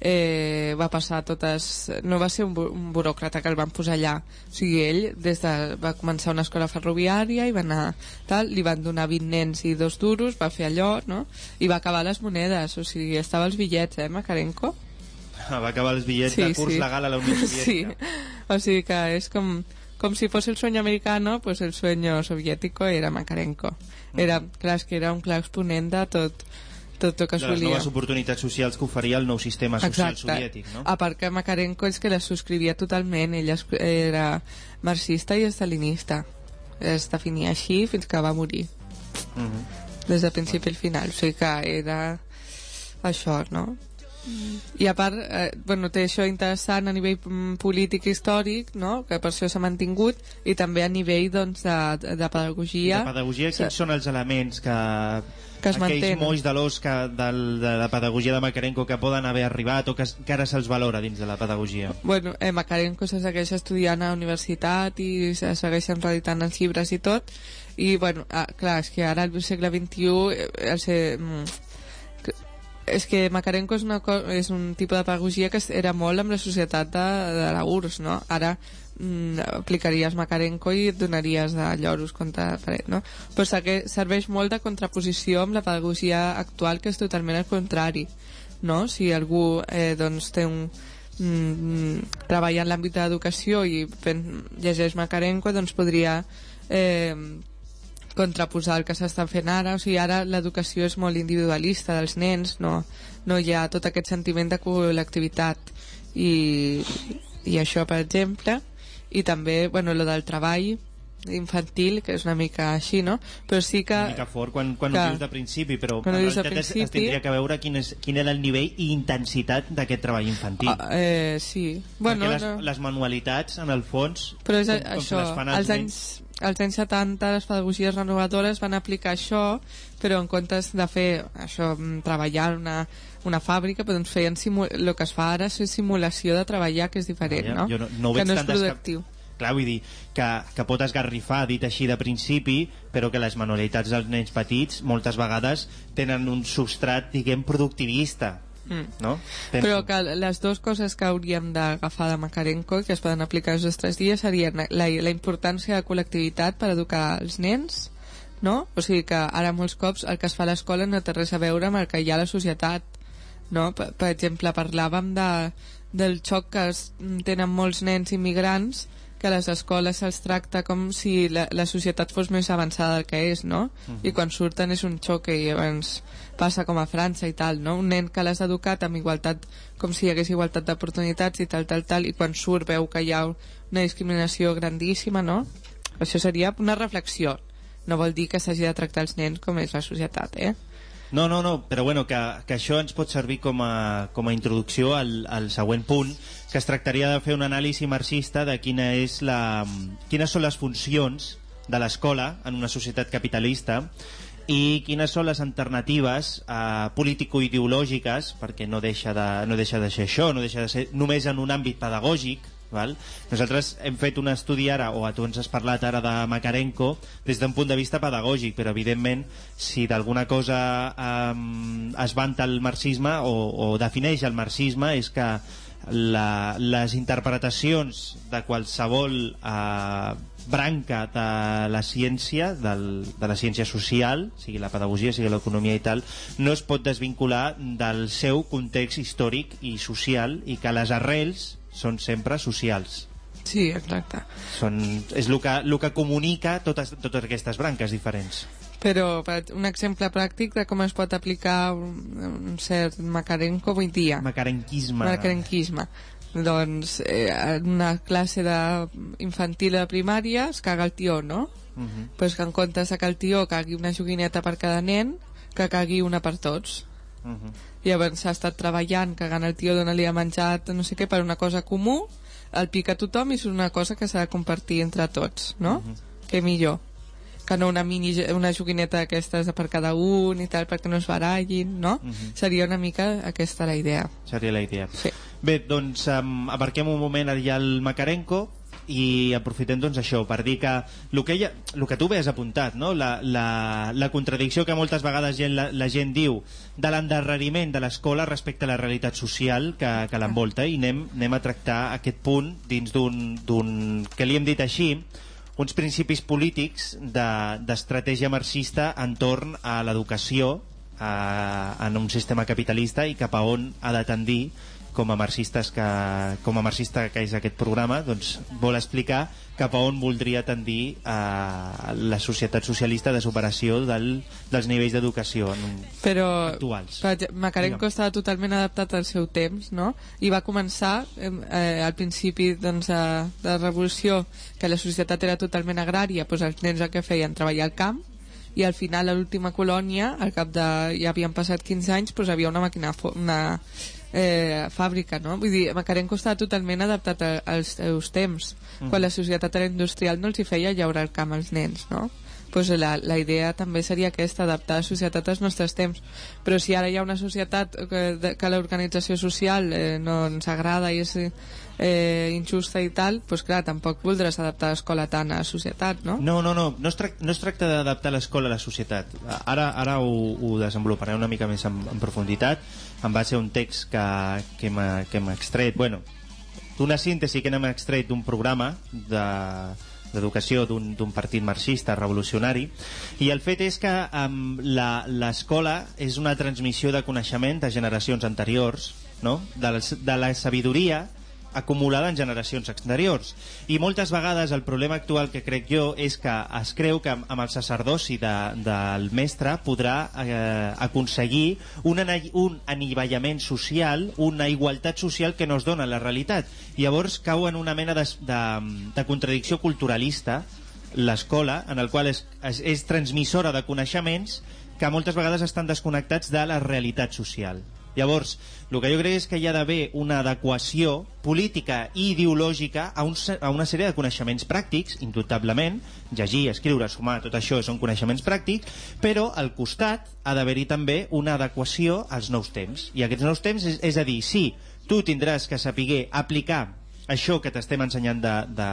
eh, va passar totes... No va ser un, bu un buròcrata que el van posar allà. O sigui, ell des de, va començar una escola ferroviària i va anar... Tal, li van donar 20 nens i dos duros, va fer allò, no? I va acabar les monedes, o sigui, estava als bitllets, eh, Macarenco? Va acabar els bitllets de curs legal a la Unió Sí, Soviètica. o sigui que és com, com si fos el sueño americano, pues el sueño soviético era Makarenko. Era, clar, que era un clar exponent de tot, tot el que de es les volia. noves oportunitats socials que oferia el nou sistema social Exacte. soviètic, no? A part que Makarenko és que les subscrivia totalment, ell es- era marxista i estalinista. Es definia així fins que va morir, Mhm. des del principi al final. O sigui que era això, no? I a part, eh, bueno, té això interessant a nivell mm, polític i històric, no? que per això s'ha mantingut, i també a nivell doncs, de, de, de pedagogia. De pedagogia, quins són els elements que, Que es aquells mantenen. molls de l'os del, de la pedagogia de Makarenko que poden haver arribat o que, es- que ara se'ls valora dins de la pedagogia? Bueno, eh, Makarenko se segueix estudiant a la universitat i se segueixen reeditant els llibres i tot i bueno, ah, clar, és que ara al segle XXI eh, el ser, mm, és que Makarenko és, una, és un tipus de pedagogia que era molt amb la societat de, de la URSS, no? Ara aplicaries Makarenko i et donaries de lloros contra paret, no? Però serveix molt de contraposició amb la pedagogia actual que és totalment al contrari, no? Si algú eh, doncs té un, mm, treballa en l'àmbit de l'educació i pen, llegeix Makarenko, doncs podria eh, contraposar el que s'està fent ara. O sigui, ara l'educació és molt individualista dels nens, no, no hi ha tot aquest sentiment de col·lectivitat. I, i això, per exemple, i també, bueno, lo del treball infantil, que és una mica així, no? Però sí que... Una mica fort quan, quan que- ho dius de principi, però en realitat es, es principi- tindria que veure quin, és, quin era el nivell i intensitat d'aquest treball infantil. Ah, eh, sí. Bueno, Perquè les, no. les manualitats, en el fons, Però és com, com això, se les fan als anys, als anys 70 les pedagogies renovadores van aplicar això, però en comptes de fer això, mm, treballar una, una fàbrica, però doncs feien el que es fa ara és simulació de treballar, que és diferent, Vaja, no? jo no- no que no és productiu. Clar, vull dir, que, que pot esgarrifar, dit així de principi, però que les manualitats dels nens petits moltes vegades tenen un substrat, diguem, productivista, Mm. no? Penso. Però que les dues coses que hauríem d'agafar de Makarenko que es poden aplicar els nostres dies serien la, la importància de col·lectivitat per educar els nens, no? O sigui que ara molts cops el que es fa a l'escola no té res a veure amb el que hi ha a la societat, no? Per, per exemple, parlàvem de, del xoc que es, tenen molts nens immigrants que a les escoles se'ls tracta com si la, la societat fos més avançada del que és, no? I quan surten és un xoc i llavors passa com a França i tal, no? Un nen que l'has educat amb igualtat, com si hi hagués igualtat d'oportunitats i tal, tal, tal, i quan surt veu que hi ha una discriminació grandíssima, no? Això seria una reflexió. No vol dir que s'hagi de tractar els nens com és la societat, eh? No, no, no, però bueno, que, que això ens pot servir com a, com a introducció al, al següent punt, que es tractaria de fer un anàlisi marxista de quina és la, quines són les funcions de l'escola en una societat capitalista i quines són les alternatives eh, político-ideològiques, perquè no deixa, de, no deixa de ser això, no deixa de ser només en un àmbit pedagògic, Val? Nosaltres hem fet un estudi ara, o tu ens has parlat ara de Makarenko, des d'un punt de vista pedagògic, però evidentment si d'alguna cosa eh, es vanta el marxisme o, o defineix el marxisme és que la, les interpretacions de qualsevol eh, branca de la ciència, del, de la ciència social, sigui la pedagogia, sigui l'economia i tal, no es pot desvincular del seu context històric i social i que les arrels són sempre socials. Sí, exacte. Són, és el que, el que comunica totes, totes aquestes branques diferents. Però per un exemple pràctic de com es pot aplicar un, cert Makarenko avui dia. Macarenquisme. Macarenquisme. Doncs eh, en una classe de infantil de primària es caga el tió, no? Uh -huh. pues que en comptes que el tió cagui una joguineta per cada nen, que cagui una per tots. Uh -huh. Llavors s'ha estat treballant, cagant el tio d'on li ha menjat no sé què, per una cosa comú, el pica tothom i és una cosa que s'ha de compartir entre tots, no? Què millor que no una mini una joguineta d'aquestes per cada un i tal, perquè no es barallin, no? Seria una mica aquesta la idea. Seria la idea. Sí. Bé, doncs um, aparquem un moment allà al Macarenco i aprofitem doncs això per dir que el que, ella, el que tu bé has apuntat no? la, la, la contradicció que moltes vegades gent, la, la gent diu de l'endarreriment de l'escola respecte a la realitat social que, que l'envolta i anem, anem a tractar aquest punt dins d'un que li hem dit així uns principis polítics de- d'estratègia marxista entorn a l'educació en un sistema capitalista i cap a on ha de tendir com a marxistes que, com a marxista que és aquest programa doncs vol explicar cap a on voldria tendir a la societat socialista de superació del, dels nivells d'educació però actuals. per exemple, Makarenko Digue'm. estava totalment adaptat al seu temps no? i va començar eh, eh, al principi doncs, de, de la revolució que la societat era totalment agrària doncs els nens el que feien treballar al camp i al final a l'última colònia al cap de, ja havien passat 15 anys doncs havia una màquina una eh, fàbrica no? vull dir, Makarenko estava totalment adaptat a, als seus temps quan la societat era industrial no els hi feia llaurar el camp als nens no? pues la, la idea també seria aquesta, adaptar la societat als nostres temps. Però si ara hi ha una societat que, que l'organització social eh, no ens agrada i és eh, injusta i tal, pues clar, tampoc voldràs adaptar l'escola tant a la societat, no? No, no, no, no es, trac no es tracta d'adaptar l'escola a la societat. Ara, ara ho, ho desenvoluparé una mica més en, en profunditat, en base a un text que, que m'ha extret, bueno, d'una síntesi que n'hem extret d'un programa de d'educació d'un partit marxista revolucionari i el fet és que um, l'escola és una transmissió de coneixement de generacions anteriors no? de, la, de la sabidoria acumulada en generacions exteriors. I moltes vegades el problema actual que crec jo és que es creu que amb el sacerdoci de, del mestre podrà eh, aconseguir un, un anivellament social, una igualtat social que no es dona en la realitat. Llavors cau en una mena de, de, de contradicció culturalista l'escola, en el qual és, és, és transmissora de coneixements que moltes vegades estan desconnectats de la realitat social. Llavors, el que jo crec és que hi ha d'haver una adequació política i ideològica a, un, a una sèrie de coneixements pràctics, indubtablement, llegir, escriure, sumar, tot això són coneixements pràctics, però al costat ha d'haver-hi també una adequació als nous temps. I aquests nous temps és, és a dir, sí, tu tindràs que saber aplicar això que t'estem ensenyant de, de,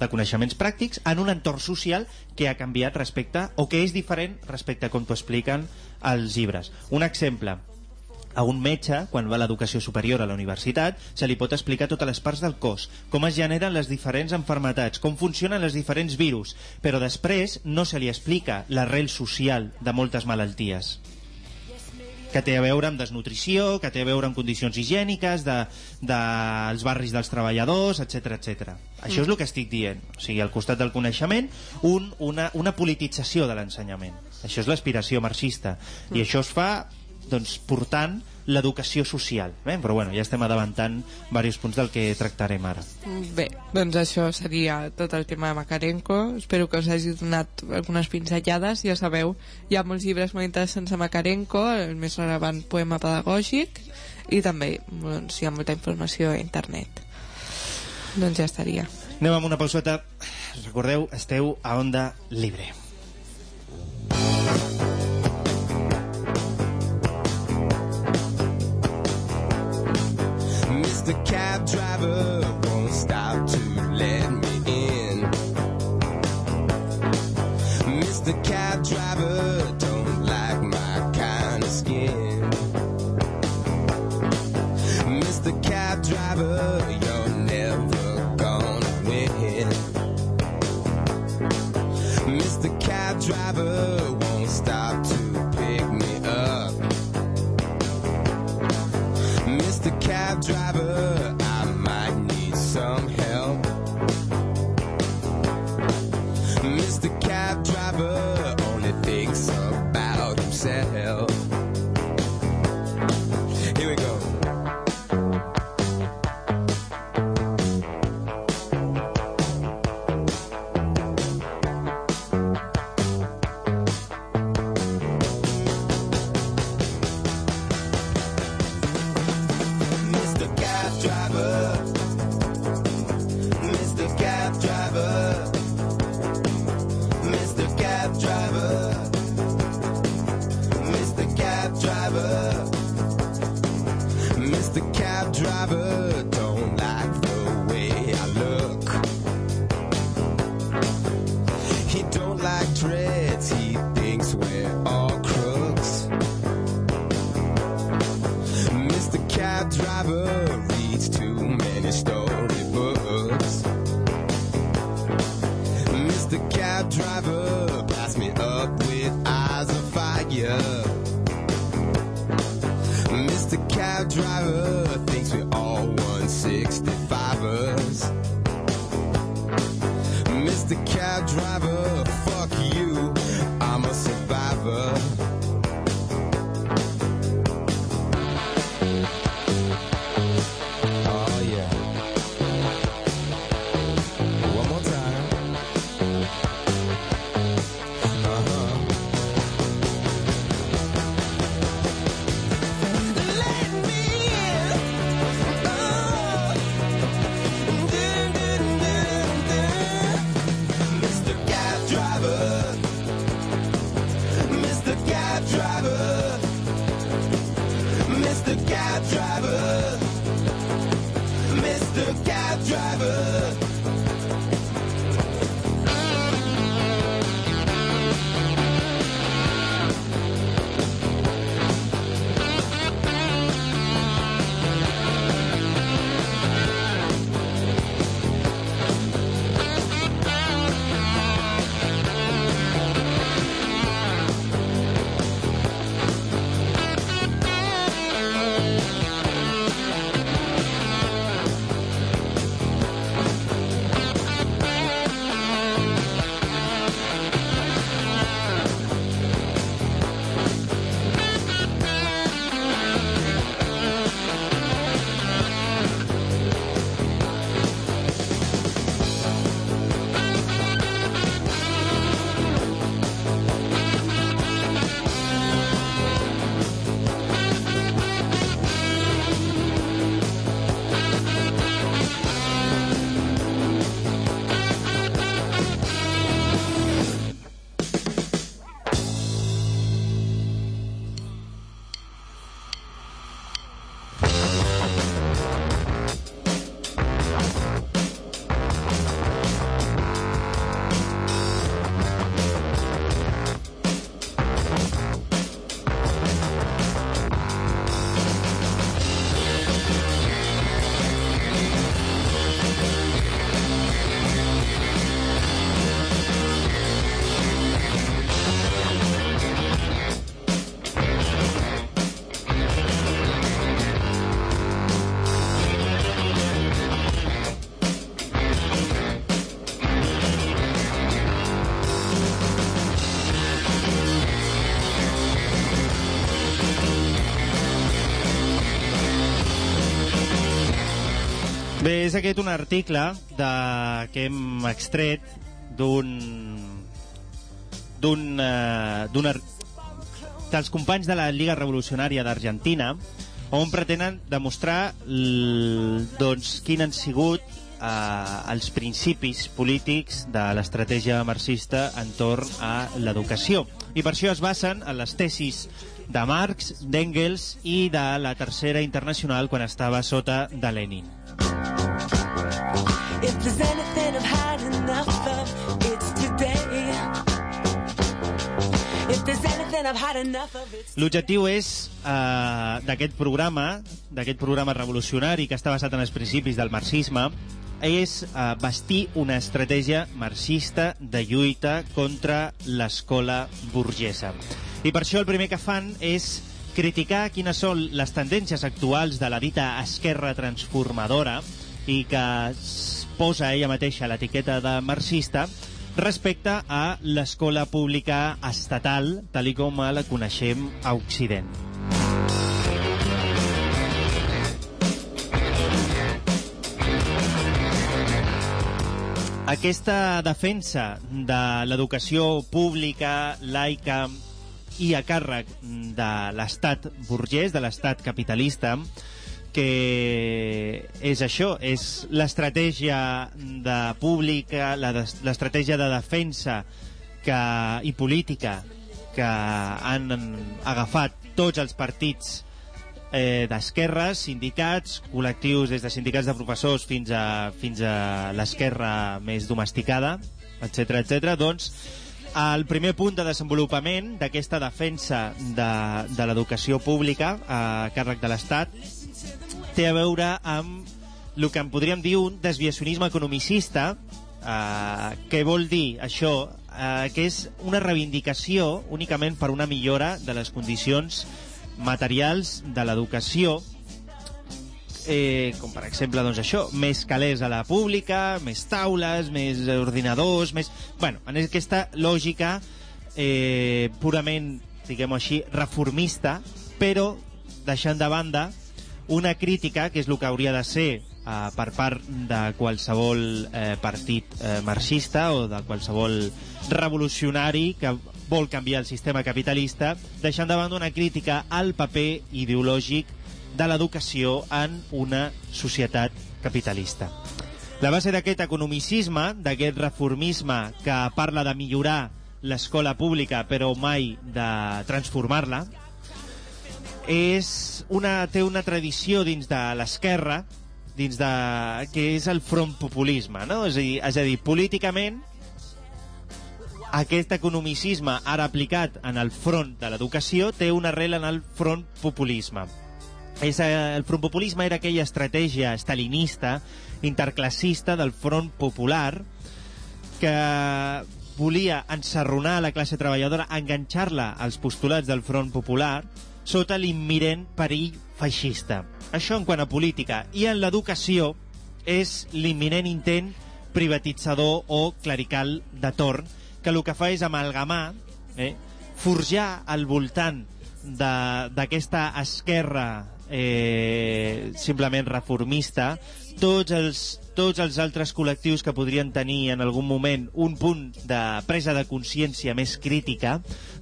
de coneixements pràctics en un entorn social que ha canviat respecte, o que és diferent respecte a com t'ho expliquen els llibres. Un exemple, a un metge, quan va a l'educació superior a la universitat, se li pot explicar totes les parts del cos, com es generen les diferents enfermetats, com funcionen els diferents virus, però després no se li explica l'arrel social de moltes malalties que té a veure amb desnutrició, que té a veure amb condicions higièniques, de, dels barris dels treballadors, etc etc. Això és el que estic dient. O sigui, al costat del coneixement, un, una, una politització de l'ensenyament. Això és l'aspiració marxista. I això es fa doncs, portant l'educació social. Eh? Però bueno, ja estem adavantant diversos punts del que tractarem ara. Bé, doncs això seria tot el tema de Makarenko. Espero que us hagi donat algunes pinzellades. Ja sabeu, hi ha molts llibres molt interessants de Makarenko, el més rellevant poema pedagògic, i també doncs, hi ha molta informació a internet. Doncs ja estaria. Anem amb una pauseta. Recordeu, esteu a Onda Libre. Mr. Cab Driver won't stop to let me in. Mr. Cab Driver don't like my kind of skin. Mr. Cab Driver, Bé, és aquest un article de, que hem extret d'un d'un eh, dels companys de la Lliga Revolucionària d'Argentina on pretenen demostrar l, doncs, quin han sigut eh, els principis polítics de l'estratègia marxista entorn a l'educació. I per això es basen en les tesis de Marx, d'Engels i de la Tercera Internacional quan estava sota de Lenin. If there's anything I've had enough of, it's today. If there's anything I've had enough of, it's L'objectiu és eh, d'aquest programa, d'aquest programa revolucionari que està basat en els principis del marxisme, és eh, vestir una estratègia marxista de lluita contra l'escola burgesa. I per això el primer que fan és criticar quines són les tendències actuals de la dita esquerra transformadora i que posa ella mateixa l'etiqueta de marxista respecte a l'escola pública estatal, tal com la coneixem a Occident. Aquesta defensa de l'educació pública, laica i a càrrec de l'estat burgès, de l'estat capitalista, que és això, és l'estratègia de pública, l'estratègia de defensa que, i política que han agafat tots els partits eh, d'esquerres, sindicats, col·lectius des de sindicats de professors fins a, fins a l'esquerra més domesticada, etc etc. doncs el primer punt de desenvolupament d'aquesta defensa de, de l'educació pública a càrrec de l'Estat té a veure amb el que en podríem dir un desviacionisme economicista, eh, que vol dir això, eh, que és una reivindicació únicament per una millora de les condicions materials de l'educació, eh, com per exemple doncs això, més calés a la pública, més taules, més ordinadors, més... Bueno, en aquesta lògica eh, purament, diguem-ho així, reformista, però deixant de banda una crítica, que és el que hauria de ser eh, per part de qualsevol eh, partit eh, marxista o de qualsevol revolucionari que vol canviar el sistema capitalista, deixant de banda una crítica al paper ideològic de l'educació en una societat capitalista. La base d'aquest economicisme, d'aquest reformisme que parla de millorar l'escola pública però mai de transformar-la, és una, té una tradició dins de l'esquerra, dins de, que és el front populisme, no? És a dir, és a dir políticament aquest economicisme ara aplicat en el front de l'educació té una arrel en el front populisme. És, eh, el front populisme era aquella estratègia stalinista, interclassista del front popular que volia ensarronar la classe treballadora, enganxar-la als postulats del front popular sota l'immirent perill feixista. Això en quant a política. I en l'educació és l'imminent intent privatitzador o clerical de torn que el que fa és amalgamar, eh, forjar al voltant d'aquesta esquerra eh, simplement reformista tots els, tots els altres col·lectius que podrien tenir en algun moment un punt de presa de consciència més crítica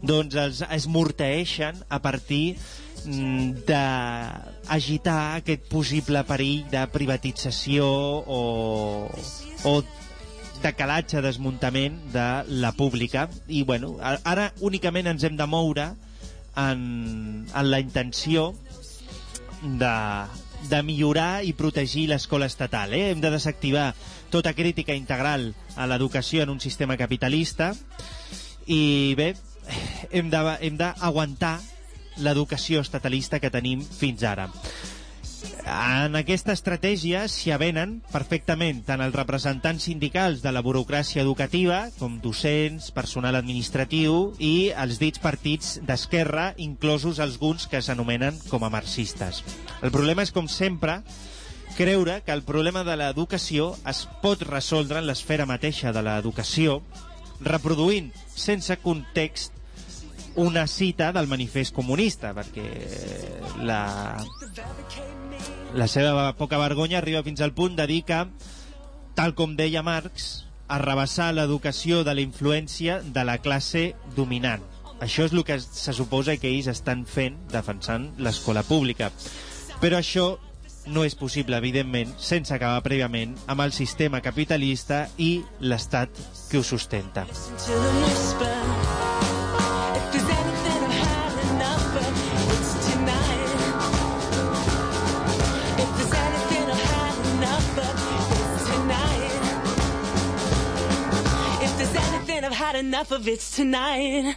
doncs els esmorteeixen a partir mm, d'agitar aquest possible perill de privatització o, o decalatge, desmuntament de la pública. I bueno, ara únicament ens hem de moure en, en la intenció de, de millorar i protegir l'escola estatal. Eh? Hem de desactivar tota crítica integral a l'educació en un sistema capitalista i bé, hem d'aguantar l'educació estatalista que tenim fins ara. En aquesta estratègia s'hi avenen perfectament tant els representants sindicals de la burocràcia educativa, com docents, personal administratiu i els dits partits d'esquerra, inclosos alguns que s'anomenen com a marxistes. El problema és, com sempre, creure que el problema de l'educació es pot resoldre en l'esfera mateixa de l'educació reproduint sense context una cita del manifest comunista, perquè la, la seva poca vergonya arriba fins al punt de dir que, tal com deia Marx, arrabassar l'educació de la influència de la classe dominant. Això és el que se suposa que ells estan fent defensant l'escola pública. Però això no és possible, evidentment, sense acabar prèviament amb el sistema capitalista i l'estat que ho sustenta. Had enough of, it's tonight.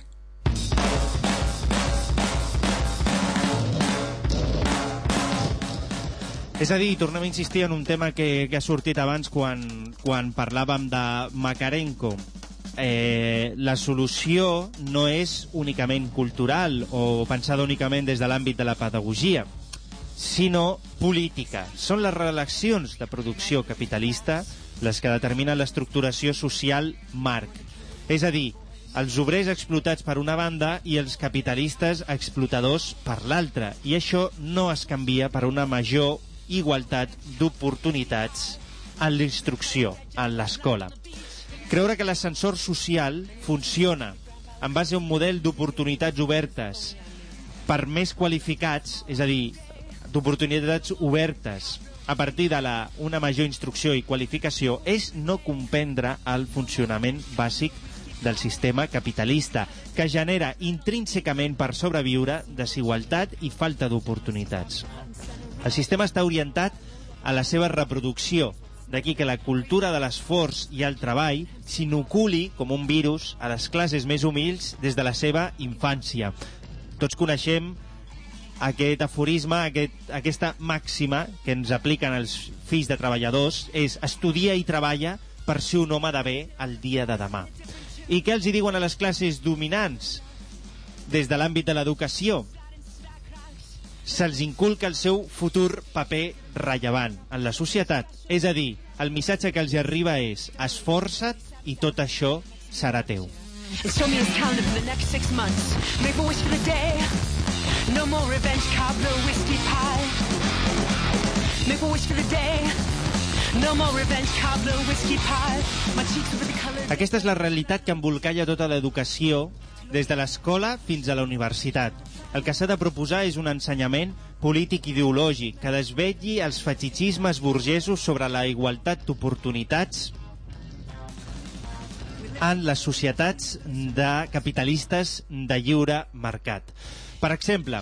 És a dir, tornem a insistir en un tema que, que ha sortit abans quan, quan parlàvem de Makarenko. Eh, la solució no és únicament cultural o pensada únicament des de l'àmbit de la pedagogia, sinó política. Són les relacions de producció capitalista les que determinen l'estructuració social marc. És a dir, els obrers explotats per una banda i els capitalistes explotadors per l'altra. I això no es canvia per una major igualtat d'oportunitats en l'instrucció, en l'escola. Creure que l'ascensor social funciona en base a un model d'oportunitats obertes per més qualificats, és a dir, d'oportunitats obertes a partir de la, una major instrucció i qualificació, és no comprendre el funcionament bàsic del sistema capitalista, que genera intrínsecament per sobreviure desigualtat i falta d'oportunitats. El sistema està orientat a la seva reproducció, d'aquí que la cultura de l'esforç i el treball s'inoculi com un virus a les classes més humils des de la seva infància. Tots coneixem aquest aforisme, aquest, aquesta màxima que ens apliquen els fills de treballadors és estudia i treballa per ser un home de bé el dia de demà. I què els hi diuen a les classes dominants des de l'àmbit de l'educació? Se'ls inculca el seu futur paper rellevant en la societat. És a dir, el missatge que els arriba és esforça't i tot això serà teu. No more revenge cobbler whiskey pie. Make a wish for the day. Aquesta és la realitat que embolcalla tota l'educació des de l'escola fins a la universitat. El que s'ha de proposar és un ensenyament polític ideològic que desvetlli els fetitxismes burgesos sobre la igualtat d'oportunitats en les societats de capitalistes de lliure mercat. Per exemple,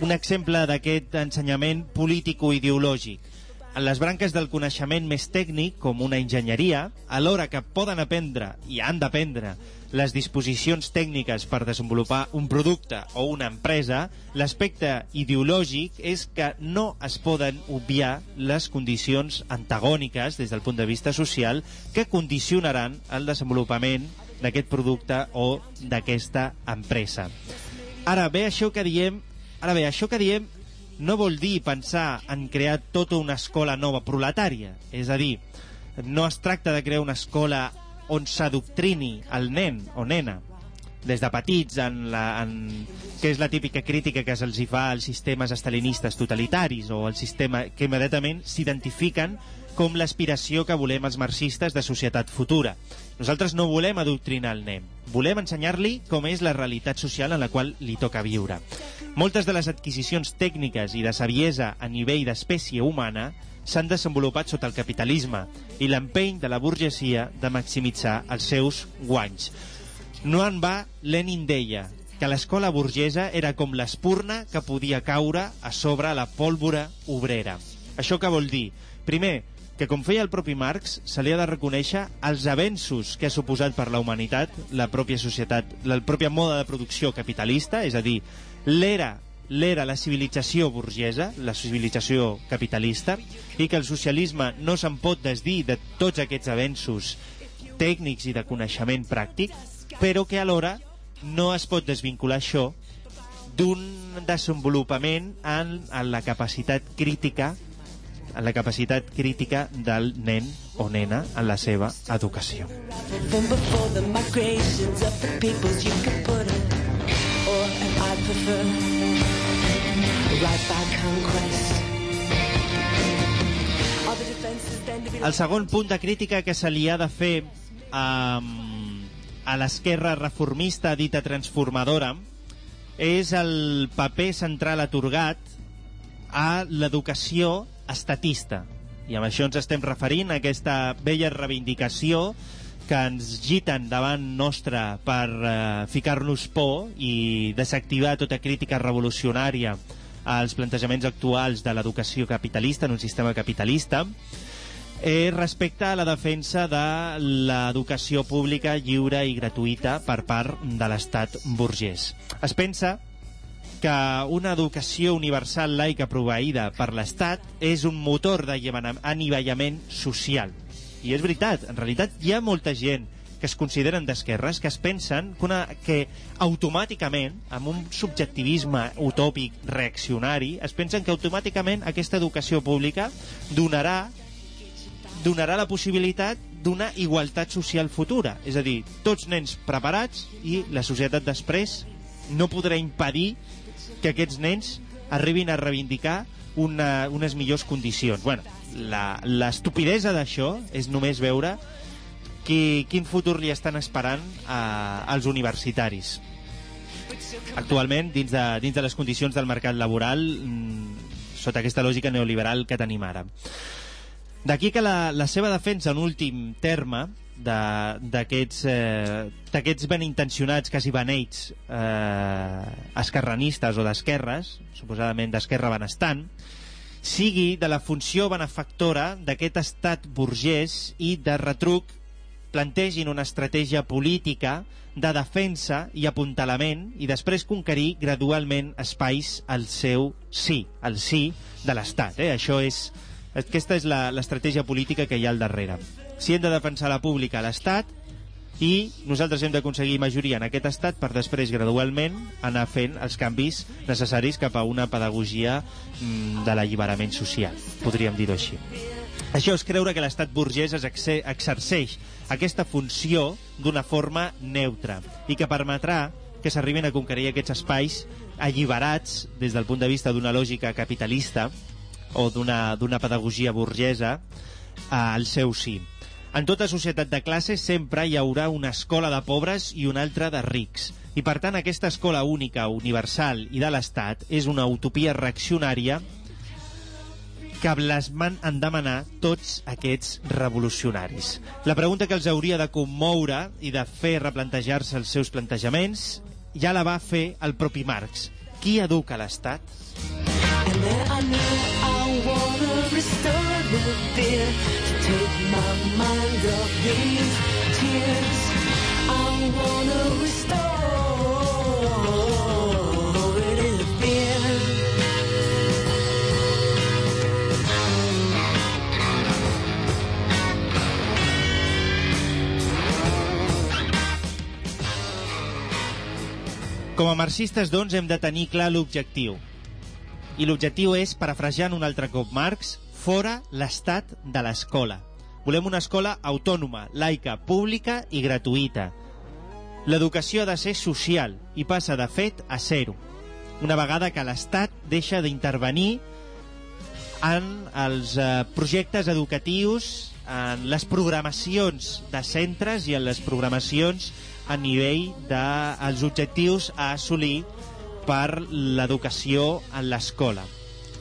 un exemple d'aquest ensenyament político-ideològic. En les branques del coneixement més tècnic, com una enginyeria, alhora que poden aprendre i han d'aprendre les disposicions tècniques per desenvolupar un producte o una empresa, l'aspecte ideològic és que no es poden obviar les condicions antagòniques des del punt de vista social que condicionaran el desenvolupament d'aquest producte o d'aquesta empresa. Ara bé, això que diem, ara bé, això que diem no vol dir pensar en crear tota una escola nova proletària. És a dir, no es tracta de crear una escola on s'adoctrini el nen o nena des de petits en la, en, que és la típica crítica que se'ls fa als sistemes estalinistes totalitaris o al sistema que immediatament s'identifiquen com l'aspiració que volem els marxistes de societat futura. Nosaltres no volem adoctrinar el nen, volem ensenyar-li com és la realitat social en la qual li toca viure. Moltes de les adquisicions tècniques i de saviesa a nivell d'espècie humana s'han desenvolupat sota el capitalisme i l'empeny de la burgesia de maximitzar els seus guanys. No en va, Lenin deia que l'escola burgesa era com l'espurna que podia caure a sobre la pólvora obrera. Això què vol dir? Primer, que com feia el propi Marx, se li ha de reconèixer els avenços que ha suposat per la humanitat la pròpia societat, la pròpia moda de producció capitalista, és a dir, l'era l'era la civilització burgesa, la civilització capitalista, i que el socialisme no se'n pot desdir de tots aquests avenços tècnics i de coneixement pràctic, però que alhora no es pot desvincular això d'un desenvolupament en, en la capacitat crítica en la capacitat crítica del nen o nena en la seva educació. El segon punt de crítica que se li ha de fer um, a l'esquerra reformista dita transformadora és el paper central atorgat a l'educació estatista. I amb això ens estem referint a aquesta vella reivindicació que ens giten davant nostre per eh, ficar-nos por i desactivar tota crítica revolucionària als plantejaments actuals de l'educació capitalista en un sistema capitalista eh, respecte a la defensa de l'educació pública lliure i gratuïta per part de l'estat burgès. Es pensa que una educació universal laica proveïda per l'Estat és un motor d'anivellament social. I és veritat, en realitat hi ha molta gent que es consideren d'esquerres, que es pensen que, una, que automàticament, amb un subjectivisme utòpic reaccionari, es pensen que automàticament aquesta educació pública donarà donarà la possibilitat d'una igualtat social futura. És a dir, tots nens preparats i la societat després no podrà impedir que aquests nens arribin a reivindicar una, unes millors condicions. Bueno, l'estupidesa d'això és només veure qui, quin futur li estan esperant a, als universitaris. Actualment, dins de, dins de les condicions del mercat laboral, mm, sota aquesta lògica neoliberal que tenim ara. D'aquí que la, la seva defensa, en últim terme, d'aquests eh, d'aquests ben intencionats, quasi beneits eh, esquerranistes o d'esquerres, suposadament d'esquerra benestant, sigui de la funció benefactora d'aquest estat burgès i de retruc plantegin una estratègia política de defensa i apuntalament i després conquerir gradualment espais al seu sí, al sí de l'Estat. Eh? Això és, aquesta és l'estratègia política que hi ha al darrere. Si hem de defensar la pública a l'Estat i nosaltres hem d'aconseguir majoria en aquest estat per després gradualment anar fent els canvis necessaris cap a una pedagogia mm, de l'alliberament social, podríem dir-ho així. Això és creure que l'estat burgès exerceix aquesta funció d'una forma neutra i que permetrà que s'arribin a conquerir aquests espais alliberats des del punt de vista d'una lògica capitalista o d'una pedagogia burgesa al seu sí. En tota societat de classe sempre hi haurà una escola de pobres i una altra de rics. I per tant aquesta escola única, universal i de l'Estat és una utopia reaccionària que blasmen en demanar tots aquests revolucionaris. La pregunta que els hauria de commoure i de fer replantejar-se els seus plantejaments ja la va fer el propi Marx. Qui educa l'Estat? I I wanna restore the fear take my mind off these tears. I wanna restore it in fear. Com a marxistes, doncs, hem de tenir clar l'objectiu. I l'objectiu és, parafrasejant un altre cop Marx, fora l'estat de l'escola. Volem una escola autònoma, laica, pública i gratuïta. L'educació ha de ser social i passa, de fet, a ser-ho. Una vegada que l'Estat deixa d'intervenir en els eh, projectes educatius, en les programacions de centres i en les programacions a nivell dels objectius a assolir per l'educació en l'escola.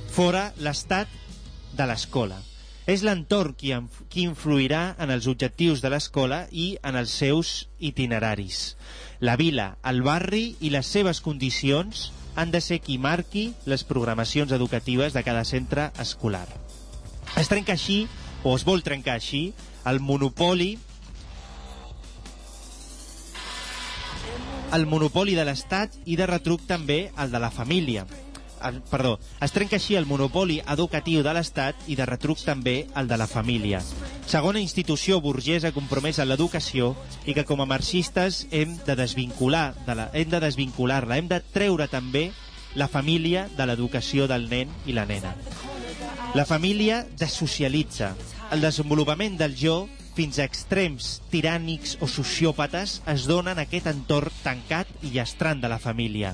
Fora l'estat de l'escola. És l'entorn qui, qui influirà en els objectius de l'escola i en els seus itineraris. La vila, el barri i les seves condicions han de ser qui marqui les programacions educatives de cada centre escolar. Es trenca així, o es vol trencar així, el monopoli el monopoli de l'Estat i de retruc també el de la família. El, perdó, es trenca així el monopoli educatiu de l'Estat i de retruc també el de la família. Segona institució burgesa compromesa en l'educació i que com a marxistes hem de desvincular de la, hem de desvincular-la, hem de treure també la família de l'educació del nen i la nena. La família desocialitza. El desenvolupament del jo fins a extrems tirànics o sociòpates es donen en aquest entorn tancat i llastrant de la família.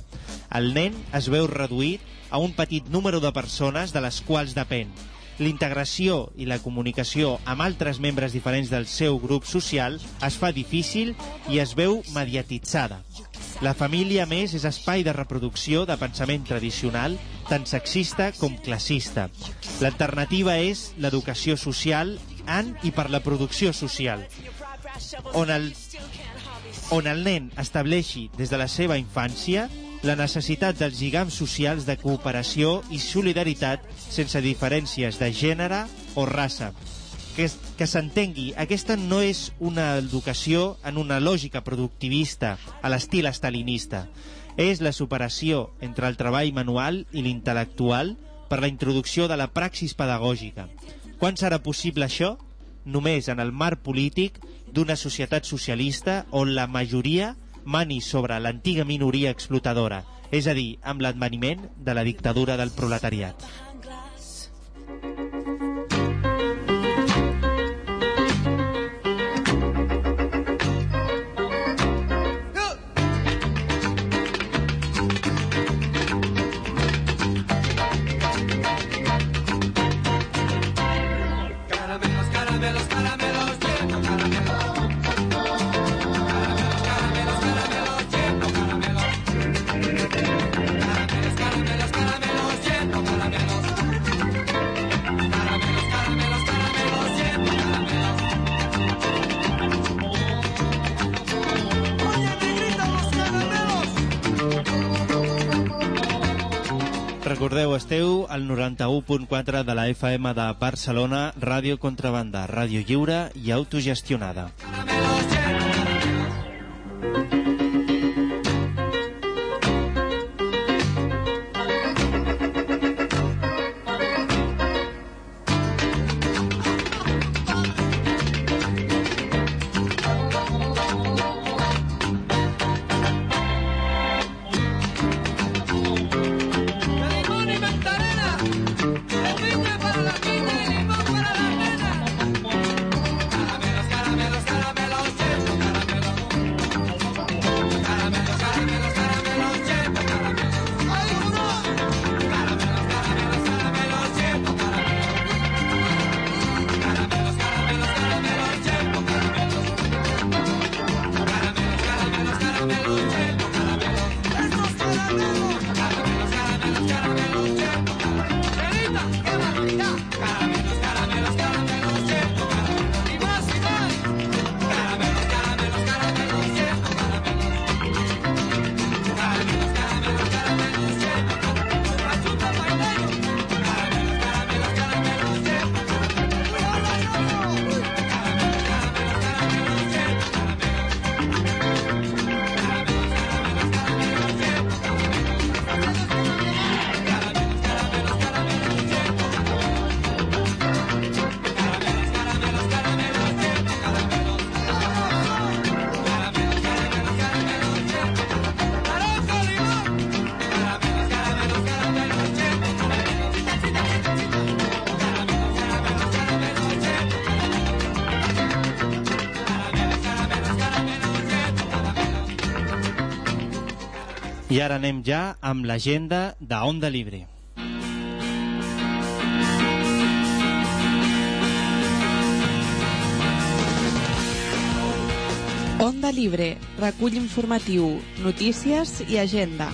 El nen es veu reduït a un petit número de persones de les quals depèn. L'integració i la comunicació amb altres membres diferents del seu grup social es fa difícil i es veu mediatitzada. La família, més, és espai de reproducció de pensament tradicional, tant sexista com classista. L'alternativa és l'educació social en i per la producció social, on el, on el nen estableixi des de la seva infància la necessitat dels lligams socials de cooperació i solidaritat sense diferències de gènere o raça. Que, que s'entengui, aquesta no és una educació en una lògica productivista a l'estil estalinista. És la superació entre el treball manual i l'intel·lectual per la introducció de la praxis pedagògica. Quan serà possible això? Només en el marc polític d'una societat socialista on la majoria mani sobre l'antiga minoria explotadora, és a dir, amb l'adveniment de la dictadura del proletariat. Recordeu, esteu al 91.4 de la FM de Barcelona, Ràdio Contrabanda, ràdio lliure i autogestionada. Ara anem ja amb l'agenda de Onda Libre. Onda Libre, recull informatiu, notícies i agenda.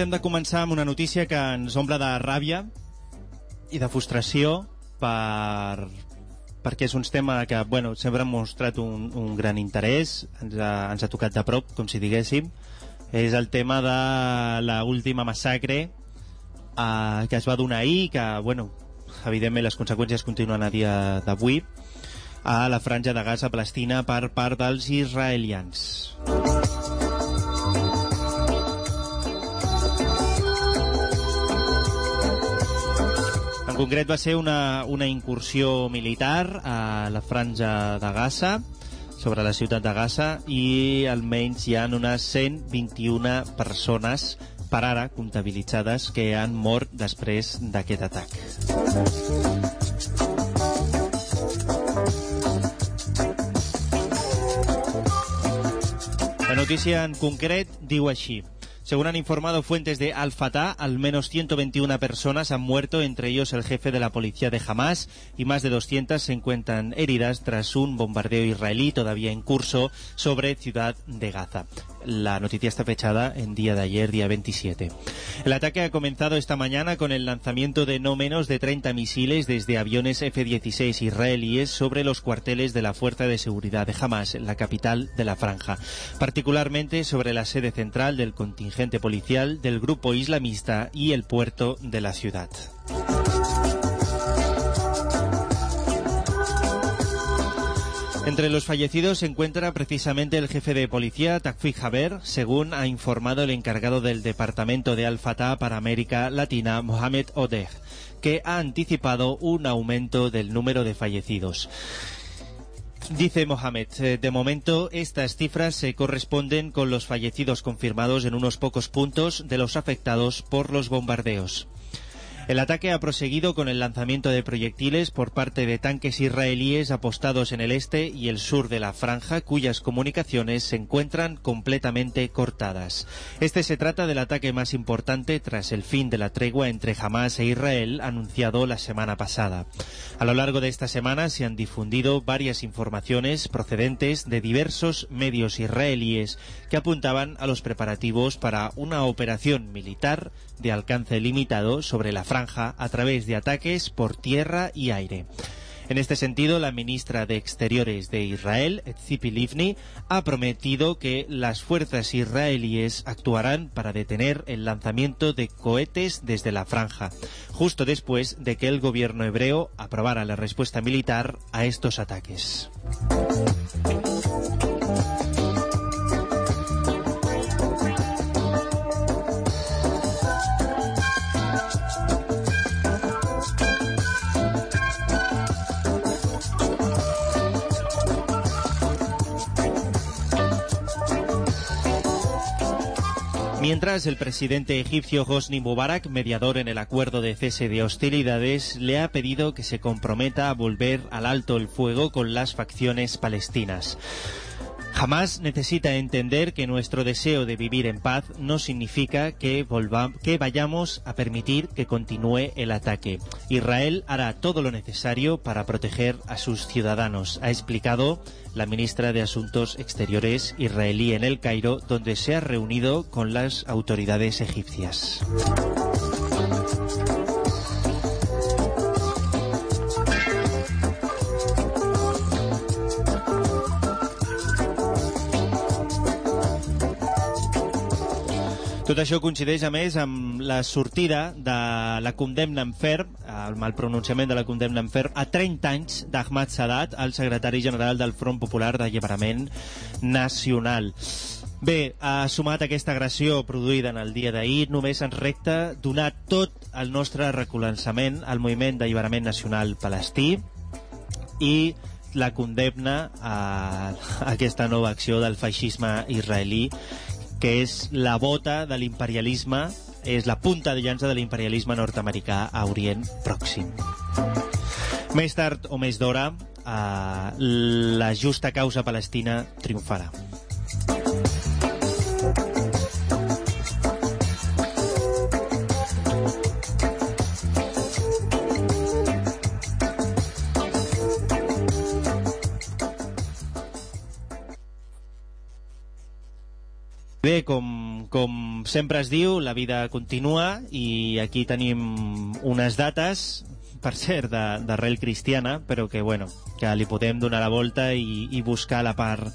Hem de començar amb una notícia que ens omple de ràbia i de frustració per, perquè és un tema que bueno, sempre han mostrat un, un gran interès, ens ha, ens ha tocat de prop, com si diguéssim. És el tema de la última massacre eh, que es va donar ahir, que, bueno, evidentment les conseqüències continuen a dia d'avui, a la franja de Gaza Palestina per part dels israelians. En concret va ser una, una incursió militar a la franja de Gaza, sobre la ciutat de Gaza, i almenys hi ha unes 121 persones per ara comptabilitzades que han mort després d'aquest atac. La noticia en concret diu així. Según han informado fuentes de Al-Fatah, al menos 121 personas han muerto, entre ellos el jefe de la policía de Hamas, y más de 200 se encuentran heridas tras un bombardeo israelí todavía en curso sobre Ciudad de Gaza. La noticia está fechada en día de ayer, día 27. El ataque ha comenzado esta mañana con el lanzamiento de no menos de 30 misiles desde aviones F-16 israelíes sobre los cuarteles de la Fuerza de Seguridad de Hamas, la capital de la franja, particularmente sobre la sede central del contingente policial del grupo islamista y el puerto de la ciudad. Entre los fallecidos se encuentra precisamente el jefe de policía, Takfik Haber, según ha informado el encargado del Departamento de Al-Fatah para América Latina, Mohamed Odeh, que ha anticipado un aumento del número de fallecidos. Dice Mohamed, eh, de momento estas cifras se corresponden con los fallecidos confirmados en unos pocos puntos de los afectados por los bombardeos. El ataque ha proseguido con el lanzamiento de proyectiles por parte de tanques israelíes apostados en el este y el sur de la franja, cuyas comunicaciones se encuentran completamente cortadas. Este se trata del ataque más importante tras el fin de la tregua entre Hamas e Israel anunciado la semana pasada. A lo largo de esta semana se han difundido varias informaciones procedentes de diversos medios israelíes que apuntaban a los preparativos para una operación militar de alcance limitado sobre la franja a través de ataques por tierra y aire. En este sentido, la ministra de Exteriores de Israel, Tzipi Livni, ha prometido que las fuerzas israelíes actuarán para detener el lanzamiento de cohetes desde la franja, justo después de que el gobierno hebreo aprobara la respuesta militar a estos ataques. Mientras, el presidente egipcio Hosni Mubarak, mediador en el acuerdo de cese de hostilidades, le ha pedido que se comprometa a volver al alto el fuego con las facciones palestinas. Jamás necesita entender que nuestro deseo de vivir en paz no significa que, que vayamos a permitir que continúe el ataque. Israel hará todo lo necesario para proteger a sus ciudadanos, ha explicado la ministra de Asuntos Exteriores israelí en El Cairo, donde se ha reunido con las autoridades egipcias. Tot això coincideix, a més, amb la sortida de la condemna en ferm, el mal pronunciament de la condemna en ferm, a 30 anys d'Ahmad Sadat, el secretari general del Front Popular d'Alliberament Nacional. Bé, ha sumat aquesta agressió produïda en el dia d'ahir, només ens recta donar tot el nostre recolzament al moviment d'alliberament nacional palestí i la condemna a aquesta nova acció del feixisme israelí que és la bota de l'imperialisme, és la punta de llança de l'imperialisme nord-americà a Orient Pròxim. Més tard o més d'hora, eh, la justa causa palestina triomfarà. Bé, com, com sempre es diu, la vida continua i aquí tenim unes dates, per cert, d'arrel cristiana, però que, bueno, que li podem donar la volta i, i buscar la part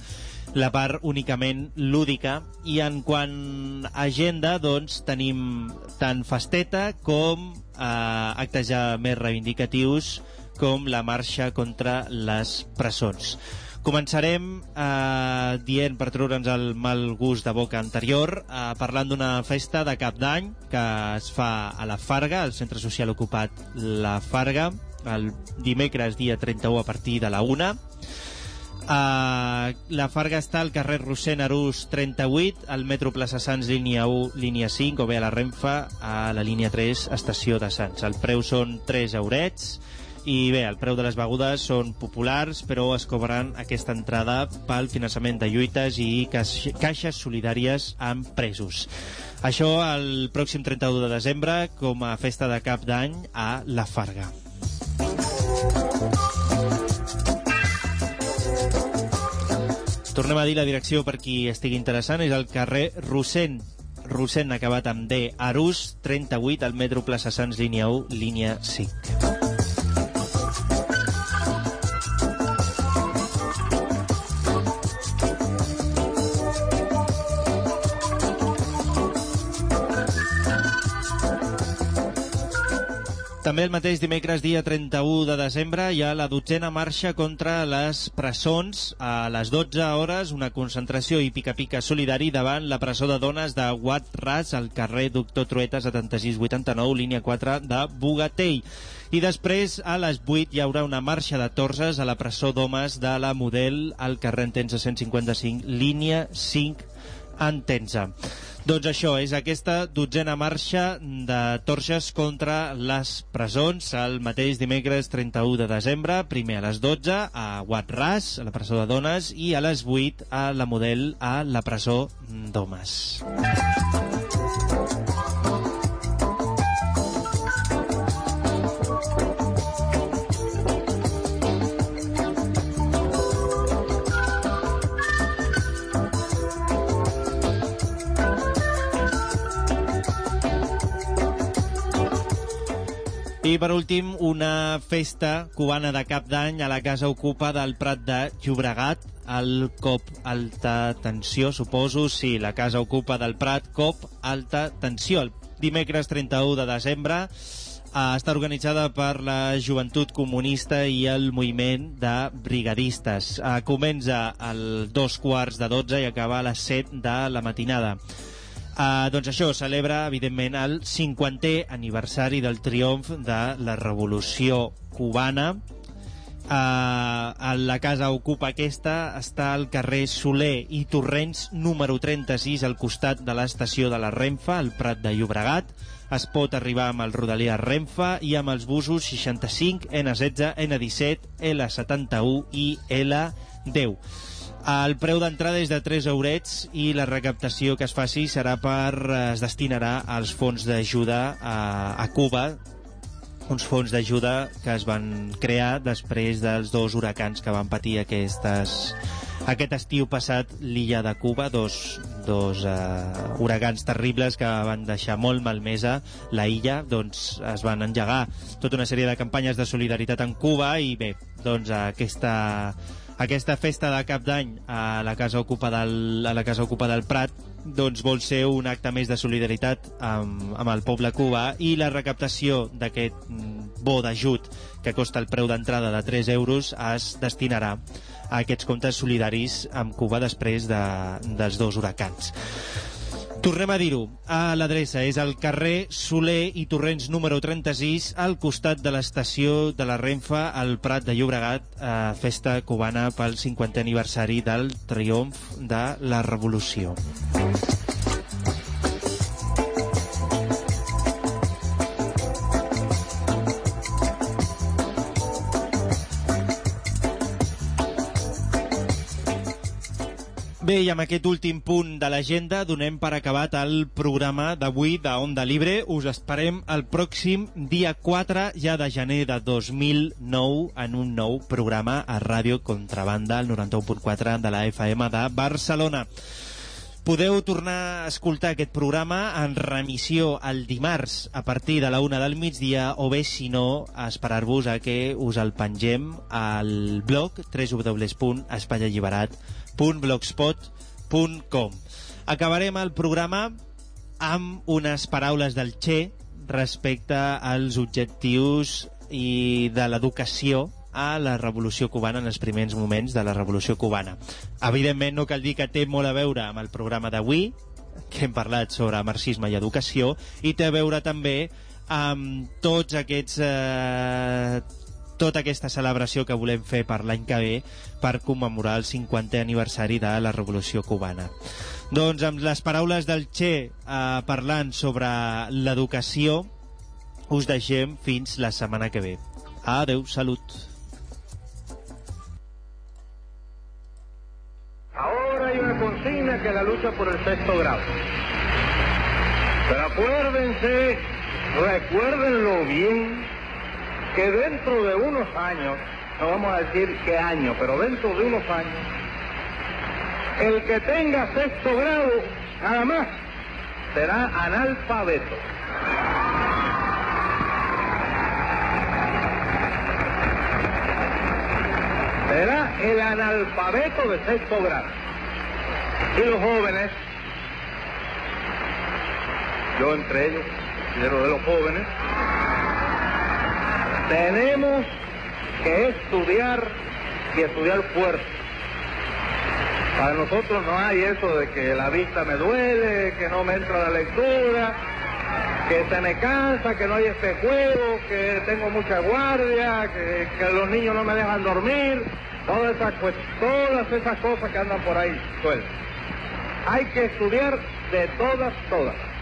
la part únicament lúdica i en quant a agenda doncs tenim tant festeta com eh, actes ja més reivindicatius com la marxa contra les presons. Començarem eh, dient, per treure'ns el mal gust de boca anterior, eh, parlant d'una festa de cap d'any que es fa a la Farga, al centre social ocupat La Farga, el dimecres dia 31 a partir de la 1. Uh, la Farga està al carrer Rossent Arús 38, al metro Plaça Sants línia 1, línia 5, o bé a la Renfe a la línia 3, estació de Sants. El preu són 3 eurets i bé, el preu de les begudes són populars, però es cobraran aquesta entrada pel finançament de lluites i caix- caixes solidàries amb presos. Això el pròxim 31 de desembre com a festa de cap d'any a La Farga. Tornem a dir la direcció per qui estigui interessant, és el carrer Rossent, Rossent acabat amb D, Arús 38, al metro Plaça Sants, línia 1, línia 5. També el mateix dimecres, dia 31 de desembre, hi ha la dotzena marxa contra les presons. A les 12 hores, una concentració i pica-pica solidari davant la presó de dones de Wat Ras al carrer Doctor Trueta 7689, línia 4 de Bogatell. I després, a les 8, hi haurà una marxa de torses a la presó d'homes de la Model al carrer Entensa 155, línia 5 Entensa. Doncs això, és aquesta dotzena marxa de torxes contra les presons el mateix dimecres 31 de desembre, primer a les 12 a Watras, a la presó de dones, i a les 8 a la Model a la presó d'homes. I per últim, una festa cubana de cap d'any a la Casa Ocupa del Prat de Llobregat. El COP Alta Tensió, suposo, sí, la Casa Ocupa del Prat, COP Alta Tensió. El dimecres 31 de desembre eh, està organitzada per la Joventut Comunista i el moviment de brigadistes. Eh, comença al dos quarts de 12 i acaba a les 7 de la matinada. Uh, doncs això celebra, evidentment, el 50è aniversari del triomf de la Revolució Cubana. A la casa ocupa aquesta està al carrer Soler i Torrents número 36 al costat de l'estació de la Renfa al Prat de Llobregat es pot arribar amb el Rodalia Renfa i amb els busos 65, N16, N17, L71 i L10 el preu d'entrada és de 3 eurets i la recaptació que es faci serà per eh, es destinarà als fons d'ajuda a, a Cuba uns fons d'ajuda que es van crear després dels dos huracans que van patir aquestes, aquest estiu passat l'illa de Cuba, dos, dos uh, huracans terribles que van deixar molt malmesa la illa, doncs es van engegar tota una sèrie de campanyes de solidaritat en Cuba i bé, doncs aquesta aquesta festa de cap d'any a la Casa Ocupa del, a la Casa Ocupa del Prat doncs vol ser un acte més de solidaritat amb, amb el poble cubà i la recaptació d'aquest mm, bo d'ajut que costa el preu d'entrada de 3 euros es destinarà a aquests comptes solidaris amb Cuba després de, dels dos huracans. Tornem a dir-ho. A l'adreça és el carrer Soler i Torrents número 36, al costat de l'estació de la Renfa al Prat de Llobregat, eh, festa cubana pel 50è aniversari del triomf de la Revolució. Bé, i amb aquest últim punt de l'agenda donem per acabat el programa d'avui de Onda Libre. Us esperem el pròxim dia 4 ja de gener de 2009 en un nou programa a Ràdio Contrabanda, al 91.4 de la FM de Barcelona. Podeu tornar a escoltar aquest programa en remissió el dimarts a partir de la una del migdia o bé, si no, esperar-vos a que us el pengem al blog www.espaialliberat.blogspot.com Acabarem el programa amb unes paraules del Che respecte als objectius i de l'educació a la revolució cubana en els primers moments de la revolució cubana. Evidentment no cal dir que té molt a veure amb el programa d'avui, que hem parlat sobre marxisme i educació, i té a veure també amb tots aquests... Eh, tota aquesta celebració que volem fer per l'any que ve per commemorar el 50è aniversari de la Revolució Cubana. Doncs amb les paraules del Che eh, parlant sobre l'educació us deixem fins la setmana que ve. Adeu, salut. Ahora hay una consigna que la lucha por el sexto grado. Pero acuérdense, recuérdenlo bien, que dentro de unos años, no vamos a decir qué año, pero dentro de unos años, el que tenga sexto grado, nada más, será analfabeto. Será el analfabeto de sexto grado. Y los jóvenes, yo entre ellos, pero de los jóvenes, Tenemos que estudiar y estudiar fuerte. Para nosotros no hay eso de que la vista me duele, que no me entra la lectura, que se me cansa, que no hay este juego, que tengo mucha guardia, que, los niños no me dejan dormir, todas esas, pues, todas esas cosas que andan por ahí sueltas. Hay que estudiar de todas, todas.